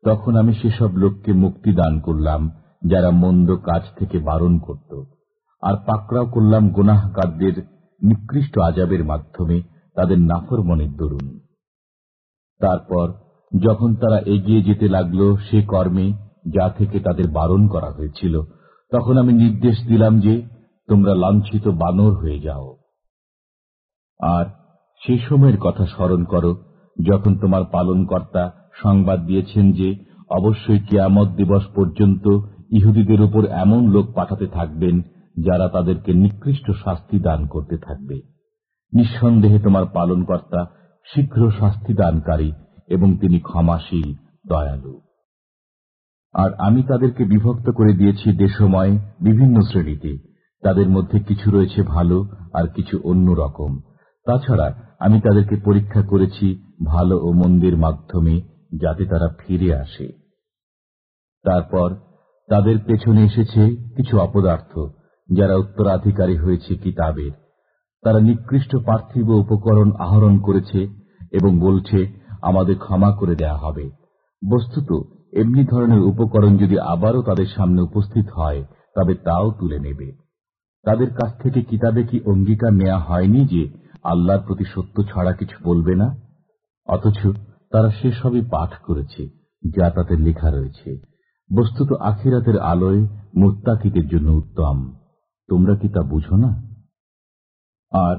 [SPEAKER 2] তখন আমি সেসব লোককে মুক্তি দান করলাম, যারা মন্দ কাজ থেকে বারণ করত। আর পাকড়াও করলাম গুনাহকারদের নিকৃষ্ট আজাবের মাধ্যমে তাদের নাফরমনের দরুন। তারপর যখন তারা এগিয়ে যেতে লাগল সে কর্মে, যা থেকে তাদের বারণ করা হয়েছিল, তখন আমি নির্দেশ দিলাম যে, তোমরা লাঞ্ছিত বানর হয়ে যাও। আর সে সময়ের কথা স্মরণ করো, যখন তোমার পালনকর্তা সংবাদ দিয়েছেন যে, অবশ্যই কিয়ামত দিবস পর্যন্ত ইহুদিদের উপর এমন লোক পাঠাতে থাকবেন, যারা তাদেরকে নিকৃষ্ট শাস্তি দান করতে থাকবে। নিঃসন্দেহে তোমার পালনকর্তা শীঘ্র শাস্তি দানকারী এবং তিনি ক্ষমাশীল, দয়ালু। আর আমি তাদেরকে বিভক্ত করে দিয়েছি দেশময়, বিভিন্ন শ্রেণীতে। তাদের মধ্যে কিছু রয়েছে ভালো আর কিছু অন্য রকম। তাছাড়া আমি তাদেরকে পরীক্ষা করেছি ভালো ও মন্দির মাধ্যমে যাতে তারা ফিরে আসে। তারপর তাদের পেছনে এসেছে কিছু অপদার্থ, যারা উত্তরাধিকারী হয়েছে কিতাবের। তারা নিকৃষ্ট পার্থিব উপকরণ আহরণ করেছে এবং বলছে আমাদের ক্ষমা করে দেয়া হবে। বস্তুত, এমনি ধরনের উপকরণ যদি আবারও তাদের সামনে উপস্থিত হয়, তবে তাও তুলে নেবে। তাদের কাছ থেকে কিতাবে কি অঙ্গীকার নেওয়া হয়নি যে আল্লাহর প্রতি সত্য ছাড়া কিছু বলবে না? অথচ তারা সেসবই পাঠ করেছে, যা তাতে লেখা রয়েছে। বস্তুত আখিরাতের আলোয় মুত্তাকিদের জন্য উত্তম। তোমরা কি তা বুঝো না? আর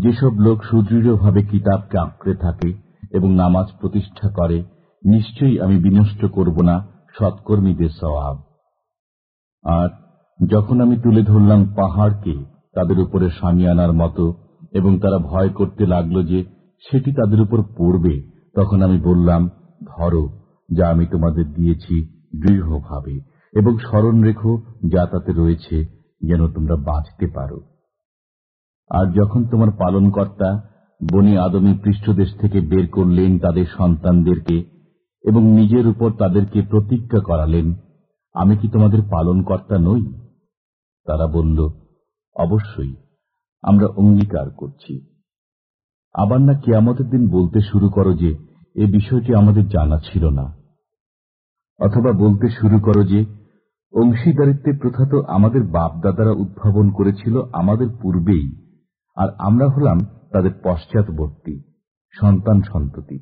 [SPEAKER 2] যেসব লোক সুদৃঢ়ভাবে কিতাবকে আঁকড়ে থাকে এবং নামাজ প্রতিষ্ঠা করে, নিশ্চয়ই আমি বিনষ্ট করব না সৎকর্মীদের স্বভাব। আর যখন আমি তুলে ধরলাম পাহাড়কে তাদের উপরে সামিয়ানার মতো এবং তারা ভয় করতে লাগল যে সেটি তাদের উপর পড়বে, তখন আমি বললাম, ধরো, যা আমি তোমাদের দিয়েছি দৃঢ়ভাবে এবং স্মরণ রেখো যা তাতে রয়েছে, যেন তোমরা বাঁচতে পারো। আর যখন তোমার পালনকর্তা বনি আদমী পৃষ্ঠদেশ থেকে বের করলেন তাদের সন্তানদেরকে এবং নিজের উপর তাদেরকে প্রতিজ্ঞা করালেন, আমি কি তোমাদের পালনকর্তা নই? তারা বলল, অবশ্যই, আমরা অঙ্গীকার করছি। আবার না কেয়ামতের দিন বলতে শুরু করো যে, এ বিষয়টি আমাদের জানা ছিল না। অথবা বলতে শুরু করো যে অংশীদারিত্বের প্রথা তো আমাদের বাপদাদারা উদ্ভাবন করেছিল আমাদের পূর্বেই, আর আমরা হলাম তাদের পশ্চাৎবর্তী সন্তান সন্ততি।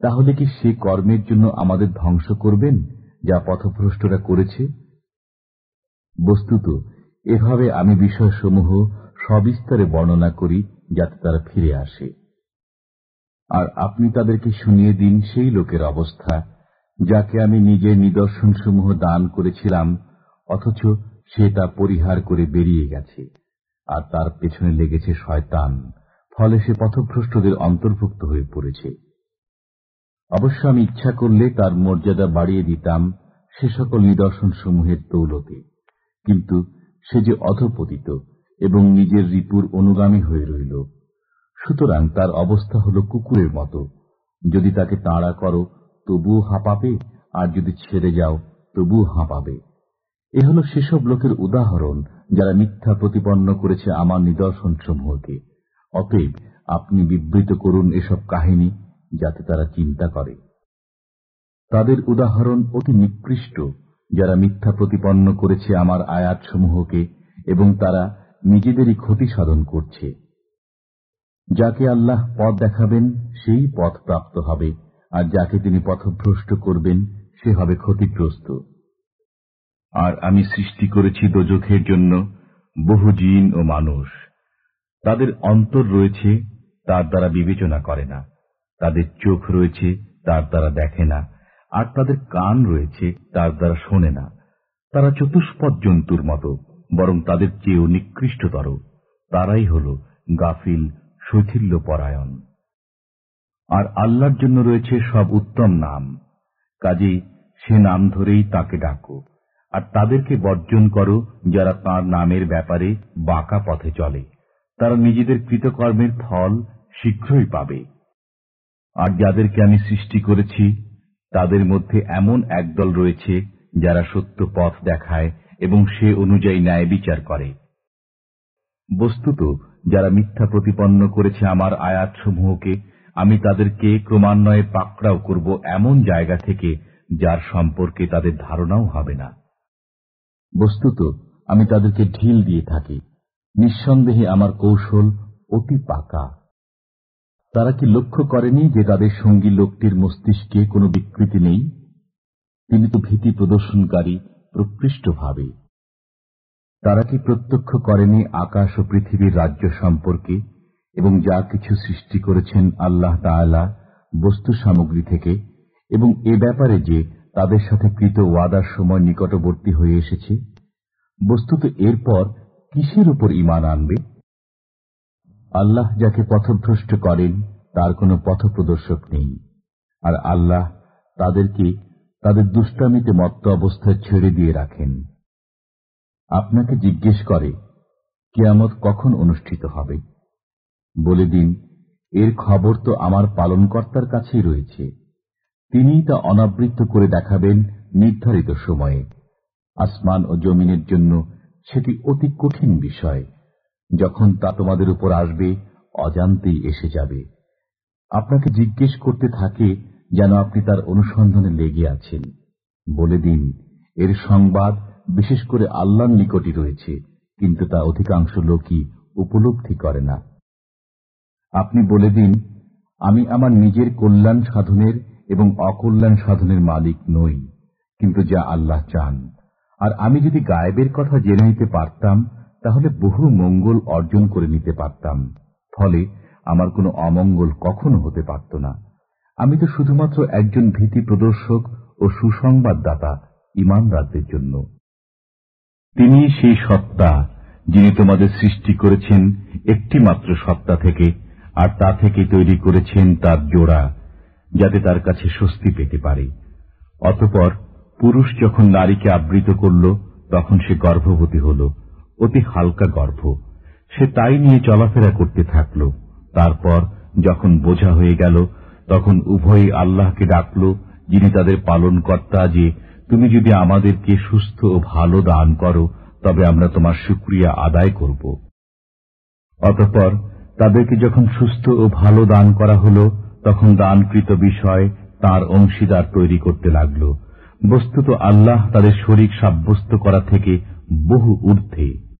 [SPEAKER 2] তাহলে কি সে কর্মের জন্য আমাদের ধ্বংস করবেন, যা পথভ্রষ্টরা করেছে? বস্তুত, এভাবে আমি বিষয়সমূহ সবিস্তারে বর্ণনা করি, যাতে তারা ফিরে আসে। আর আপনি তাদেরকে শুনিয়ে দিন সেই লোকের অবস্থা, যাকে আমি নিজের নিদর্শনসমূহ দান করেছিলাম, অথচ সে তা পরিহার করে বেরিয়ে গেছে, আর তার পেছনে লেগেছে শয়তান। ফলে সে পথভ্রষ্টদের অন্তর্ভুক্ত হয়ে পড়েছে। অবশ্য আমি ইচ্ছা করলে তার মর্যাদা বাড়িয়ে দিতাম সে সকল নিদর্শনসমূহের তৌলতে কিন্তু সে যে অধপতিত এবং নিজের রিপুর অনুগামী হয়ে রইল, সুতরাং তার অবস্থা হল কুকুরের মতো। যদি তাকে তাড়া করো, তবুও হাঁপাবে, আর যদি ছেড়ে যাও, তবুও হাঁপাবে। এ হল সেসব লোকের উদাহরণ যারা মিথ্যা প্রতিপন্ন করেছে আমার নিদর্শন সমূহকে অতএব আপনি বিবৃত করুন এসব কাহিনী যাতে তারা চিন্তা করে। তাদের উদাহরণ অতি নিকৃষ্ট, যারা মিথ্যা প্রতিপন্ন করেছে আমার আয়াতসমূহকে এবং তারা নিজেদেরই ক্ষতি সাধন করছে। যাকে আল্লাহ পথ দেখাবেন, সেই পথ প্রাপ্ত হবে, আর যাকে তিনি পথভ্রষ্ট করবেন, সে হবে ক্ষতিগ্রস্ত। আর আমি সৃষ্টি করেছি দোজখের জন্য বহু জিন ও মানুষ। তাদের অন্তর রয়েছে, তার দ্বারা বিবেচনা করে না। তাদের চোখ রয়েছে, তার দ্বারা দেখে না। আর তাদের কান রয়েছে, তার দ্বারা শোনে না। তারা চতুষ্পদ জন্তুর মতো, বরং তাদের চেয়েও নিকৃষ্টতর। তারাই হল গাফিল শৈথিল্য পরায়ণ আর আল্লাহর জন্য রয়েছে সব উত্তম নাম। কাজেই সে নাম ধরেই তাকে ডাকো। আর তাদেরকে বর্জন করো যারা তার নামের ব্যাপারে বাঁকা পথে চলে। তারা নিজেদের কৃতকর্মের ফল
[SPEAKER 1] শীঘ্রই পাবে। আর যাদেরকে আমি সৃষ্টি করেছি, তাদের মধ্যে এমন একদল রয়েছে যারা সত্য পথ দেখায় এবং সে অনুযায়ী ন্যায় বিচার করে। বস্তুত, যারা মিথ্যা প্রতিপন্ন করেছে আমার আয়াতসমূহকে, আমি তাদেরকে ক্রমান্বয়ে পাকড়াও করব এমন জায়গা থেকে যার সম্পর্কে তাদের ধারণাও হবে না। বস্তুত, আমি তাদেরকে ঢিল দিয়ে থাকি। নিঃসন্দেহে আমার কৌশল অতি পাকা। তারা কি লক্ষ্য করেনি যে তাদের সঙ্গী লোকটির মস্তিষ্কে কোনো বিকৃতি নেই? তিনি তো ভীতি প্রদর্শনকারী, প্রকৃষ্টভাবে। তারা কি প্রত্যক্ষ করেনি আকাশ ও পৃথিবীর রাজ্য সম্পর্কে এবং যা কিছু সৃষ্টি করেছেন আল্লাহ তাআলা বস্তু সামগ্রী থেকে এবং এ ব্যাপারে যে তাদের সাথে কৃত ওয়াদার সময় নিকটবর্তী হয়ে এসেছে? বস্তুত এরপর কিসের উপর ইমান আনবে? আল্লাহ যাকে পথভ্রষ্ট করেন, তার কোনো পথপ্রদর্শক নেই। আর আল্লাহ তাদেরকে তাদের দুষ্টামিতে মত্ত অবস্থায় ছেড়ে দিয়ে রাখেন। আপনাকে জিজ্ঞেস করে, কেয়ামত কখন অনুষ্ঠিত হবে? বলে দিন, এর খবর তো আমার পালনকর্তার কাছেই রয়েছে। তিনি তা অনাবৃত্ত করে দেখাবেন নির্ধারিত সময়ে। আসমান ও জমিনের জন্য সেটি অতি কঠিন বিষয়, যখন তা তোমাদের উপর আসবে, অজান্তেই এসে যাবে। আপনাকে জিজ্ঞেস করতে থাকে যেন আপনি তার অনুসন্ধানে লেগে আছেন। বলে দিন, এর সংবাদ বিশেষ করে আল্লাহর নিকটই রয়েছে, কিন্তু তা অধিকাংশ লোকই উপলব্ধি করে না। আপনি বলে দিন, আমি আমার নিজের কল্যাণ সাধনের এবং অকল্যাণ সাধনের মালিক নই, কিন্তু যা আল্লাহ চান। আর আমি যদি গায়েবের কথা জেনে নিতে পারতাম, তাহলে বহু মঙ্গল অর্জন করে নিতে পারতাম। ফলে আমার কোনো অমঙ্গল কখনো হতে পারত না। আমি তো শুধুমাত্র একজন ভীতি প্রদর্শক ও সুসংবাদদাতা ইমানদারদের জন্য। তিনি সেই সত্তা যিনি তোমাদের সৃষ্টি করেছেন একটি মাত্র সত্তা থেকে, আর তা থেকে তৈরি করেছেন তার জোড়া, যাতে তার কাছে স্বস্তি পেতে পারে। অতপর পুরুষ যখন নারীকে আবৃত করল, তখন সে গর্ভবতী হল, অতি হালকা গর্ভ। সে তাই নিয়ে চলাফেরা করতে থাকল। তারপর যখন বোঝা হয়ে গেল, তখন উভয়ই আল্লাহকে ডাকল, যিনি তাদের পালন কর্তা যে, তুমি যদি আমাদেরকে সুস্থ ও ভালো দান করো, তবে আমরা তোমার সুক্রিয়া আদায় করব। অতঃপর তাদেরকে যখন সুস্থ ও ভালো দান করা হল, তখন দানকৃত বিষয় তার অংশীদার তৈরি করতে লাগল। বস্তুত আল্লাহ তাদের শরিক সাব্যস্ত করা থেকে বহু ঊর্ধ্বে।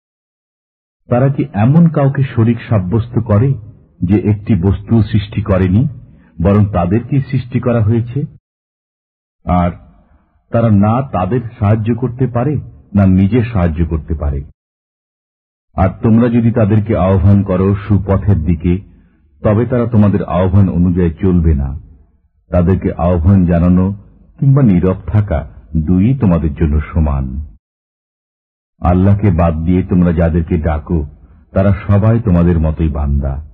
[SPEAKER 1] তারা কি এমন কাউকে শরিক সাব্যস্ত করে যে একটি বস্তু সৃষ্টি করেনি, বরং তাদেরকে সৃষ্টি করা হয়েছে? আর তারা না তাদের সাহায্য করতে পারে, না নিজে সাহায্য করতে পারে। আর তোমরা যদি তাদেরকে আহ্বান করো সুপথের দিকে, তবে তারা তোমাদের আহ্বান অনুযায়ী চলবে না। তাদেরকে আহ্বান জানানো কিংবা নীরব থাকা দুই তোমাদের জন্য সমান। আল্লাহকে বাদ দিয়ে তোমরা যাদেরকে ডাকো, তারা সবাই তোমাদের মতোই বান্দা।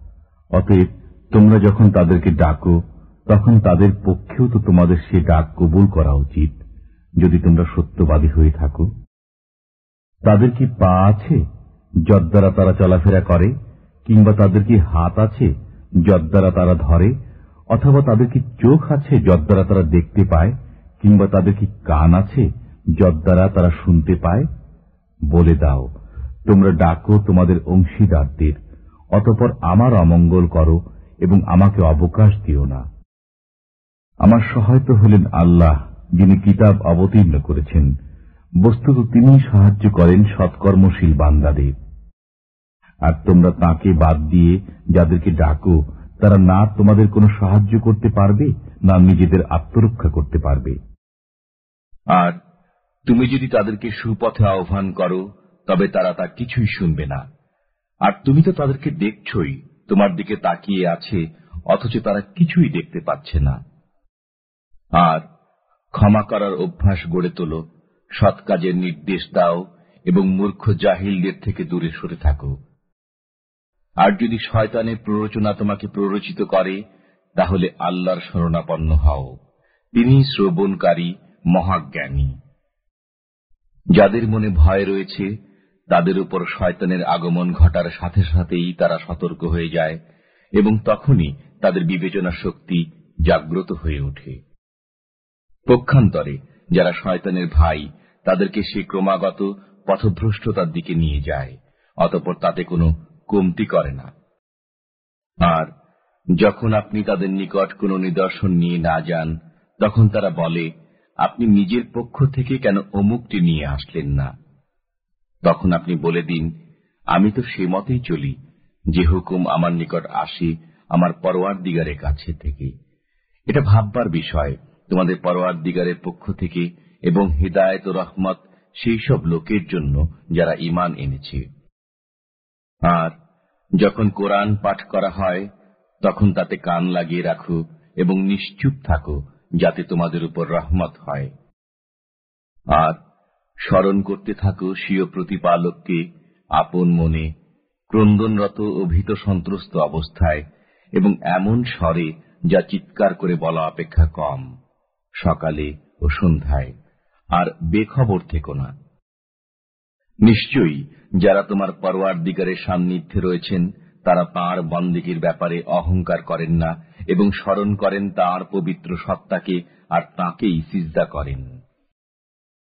[SPEAKER 1] অতএব তোমরা যখন তাদেরকে ডাকো, তখন তাদের পক্ষেও তো তোমাদের সে ডাক কবুল করা উচিত, যদি তোমরা সত্যবাদী হয়ে থাকো। তাদের কি পা আছে যদ্বারা তারা চলাফেরা করে, কিংবা তাদের কি হাত আছে যদ্বারা তারা ধরে, অথবা তাদের কি চোখ আছে যদ্বারা তারা দেখতে পায়? কিংবা তাদের কি কান আছে যদ্বারা তারা শুনতে পায়? বলে দাও, তোমরা ডাকো তোমাদের অংশীদারদের, অতপর আমার অমঙ্গল করো এবং আমাকে অবকাশ দিও না। আমার সহায়ত হলেন আল্লাহ, যিনি কিতাব অবতীর্ণ করেছেন। বস্তুত তিনি সাহায্য করেন সৎকর্মশীল বান্দাদের। আর তোমরা তাকে বাদ দিয়ে যাদেরকে ডাকো, তারা না তোমাদের কোনো সাহায্য করতে পারবে, না নিজেদের আত্মরক্ষা করতে পারবে। আর তুমি যদি তাদেরকে সুপথে আহ্বান করো, তবে তারা তা কিছুই শুনবে না। আর তুমি তো তাদেরকে দেখছই, তোমার দিকে তাকিয়ে আছে, অথচ তারা কিছুই দেখতে পাচ্ছে না। আর ক্ষমা করার অভ্যাস গড়ে তোলো, সৎ কাজের নির্দেশ দাও, এবং মূর্খ জাহিলদের থেকে দূরে সরে থাকো। আর যদি শয়তানের প্ররোচনা তোমাকে প্ররোচিত করে, তাহলে আল্লাহর শরণাপন্ন হও। তিনি শ্রবণকারী মহাজ্ঞানী। যাদের মনে ভয় রয়েছে, তাদের উপর শয়তানের আগমন ঘটার সাথে সাথেই তারা সতর্ক হয়ে যায় এবং তখনই তাদের বিবেচনা শক্তি জাগ্রত হয়ে ওঠে। পক্ষান্তরে, যারা শয়তানের ভাই, তাদেরকে সে ক্রমাগত পথভ্রষ্টতার দিকে নিয়ে যায়, অতপর তাতে কোনো কমতি করে না। আর যখন আপনি তাদের নিকট কোনো নিদর্শন নিয়ে না যান, তখন তারা বলে আপনি নিজের পক্ষ থেকে কেন অমুকটি নিয়ে আসলেন না? তখন আপনি বলে দিন, আমি তো সে মতেই চলি, যে হুকুম আমার নিকট আসে আমার পরোয়ার দিগারের কাছে থেকে। এটা ভাববার বিষয়, তোমাদের পরোয়ার দিগারের পক্ষ থেকে এবং হৃদায়ত রহমত সেই সব লোকের জন্য যারা ইমান এনেছে। আর যখন কোরআন পাঠ করা হয়, তখন তাতে কান লাগিয়ে রাখো এবং নিশ্চুপ থাকো যাতে তোমাদের উপর রহমত হয়। আর স্মরণ করতে থাকো স্বীয় প্রতিপালককে আপন মনে ক্রন্দনরত ও ভীত সন্ত্রস্ত অবস্থায় এবং এমন স্বরে যা চিৎকার করে বলা অপেক্ষা কম, সকালে ও সন্ধ্যায়, আর বেখবর থেকো না। নিশ্চয়ই যারা তোমার পরোয়ার দিগারের সান্নিধ্যে রয়েছেন তারা তাঁর বন্দিগির ব্যাপারে অহংকার করেন না এবং স্মরণ করেন তার পবিত্র সত্তাকে আর তাকেই সিজদা করেন।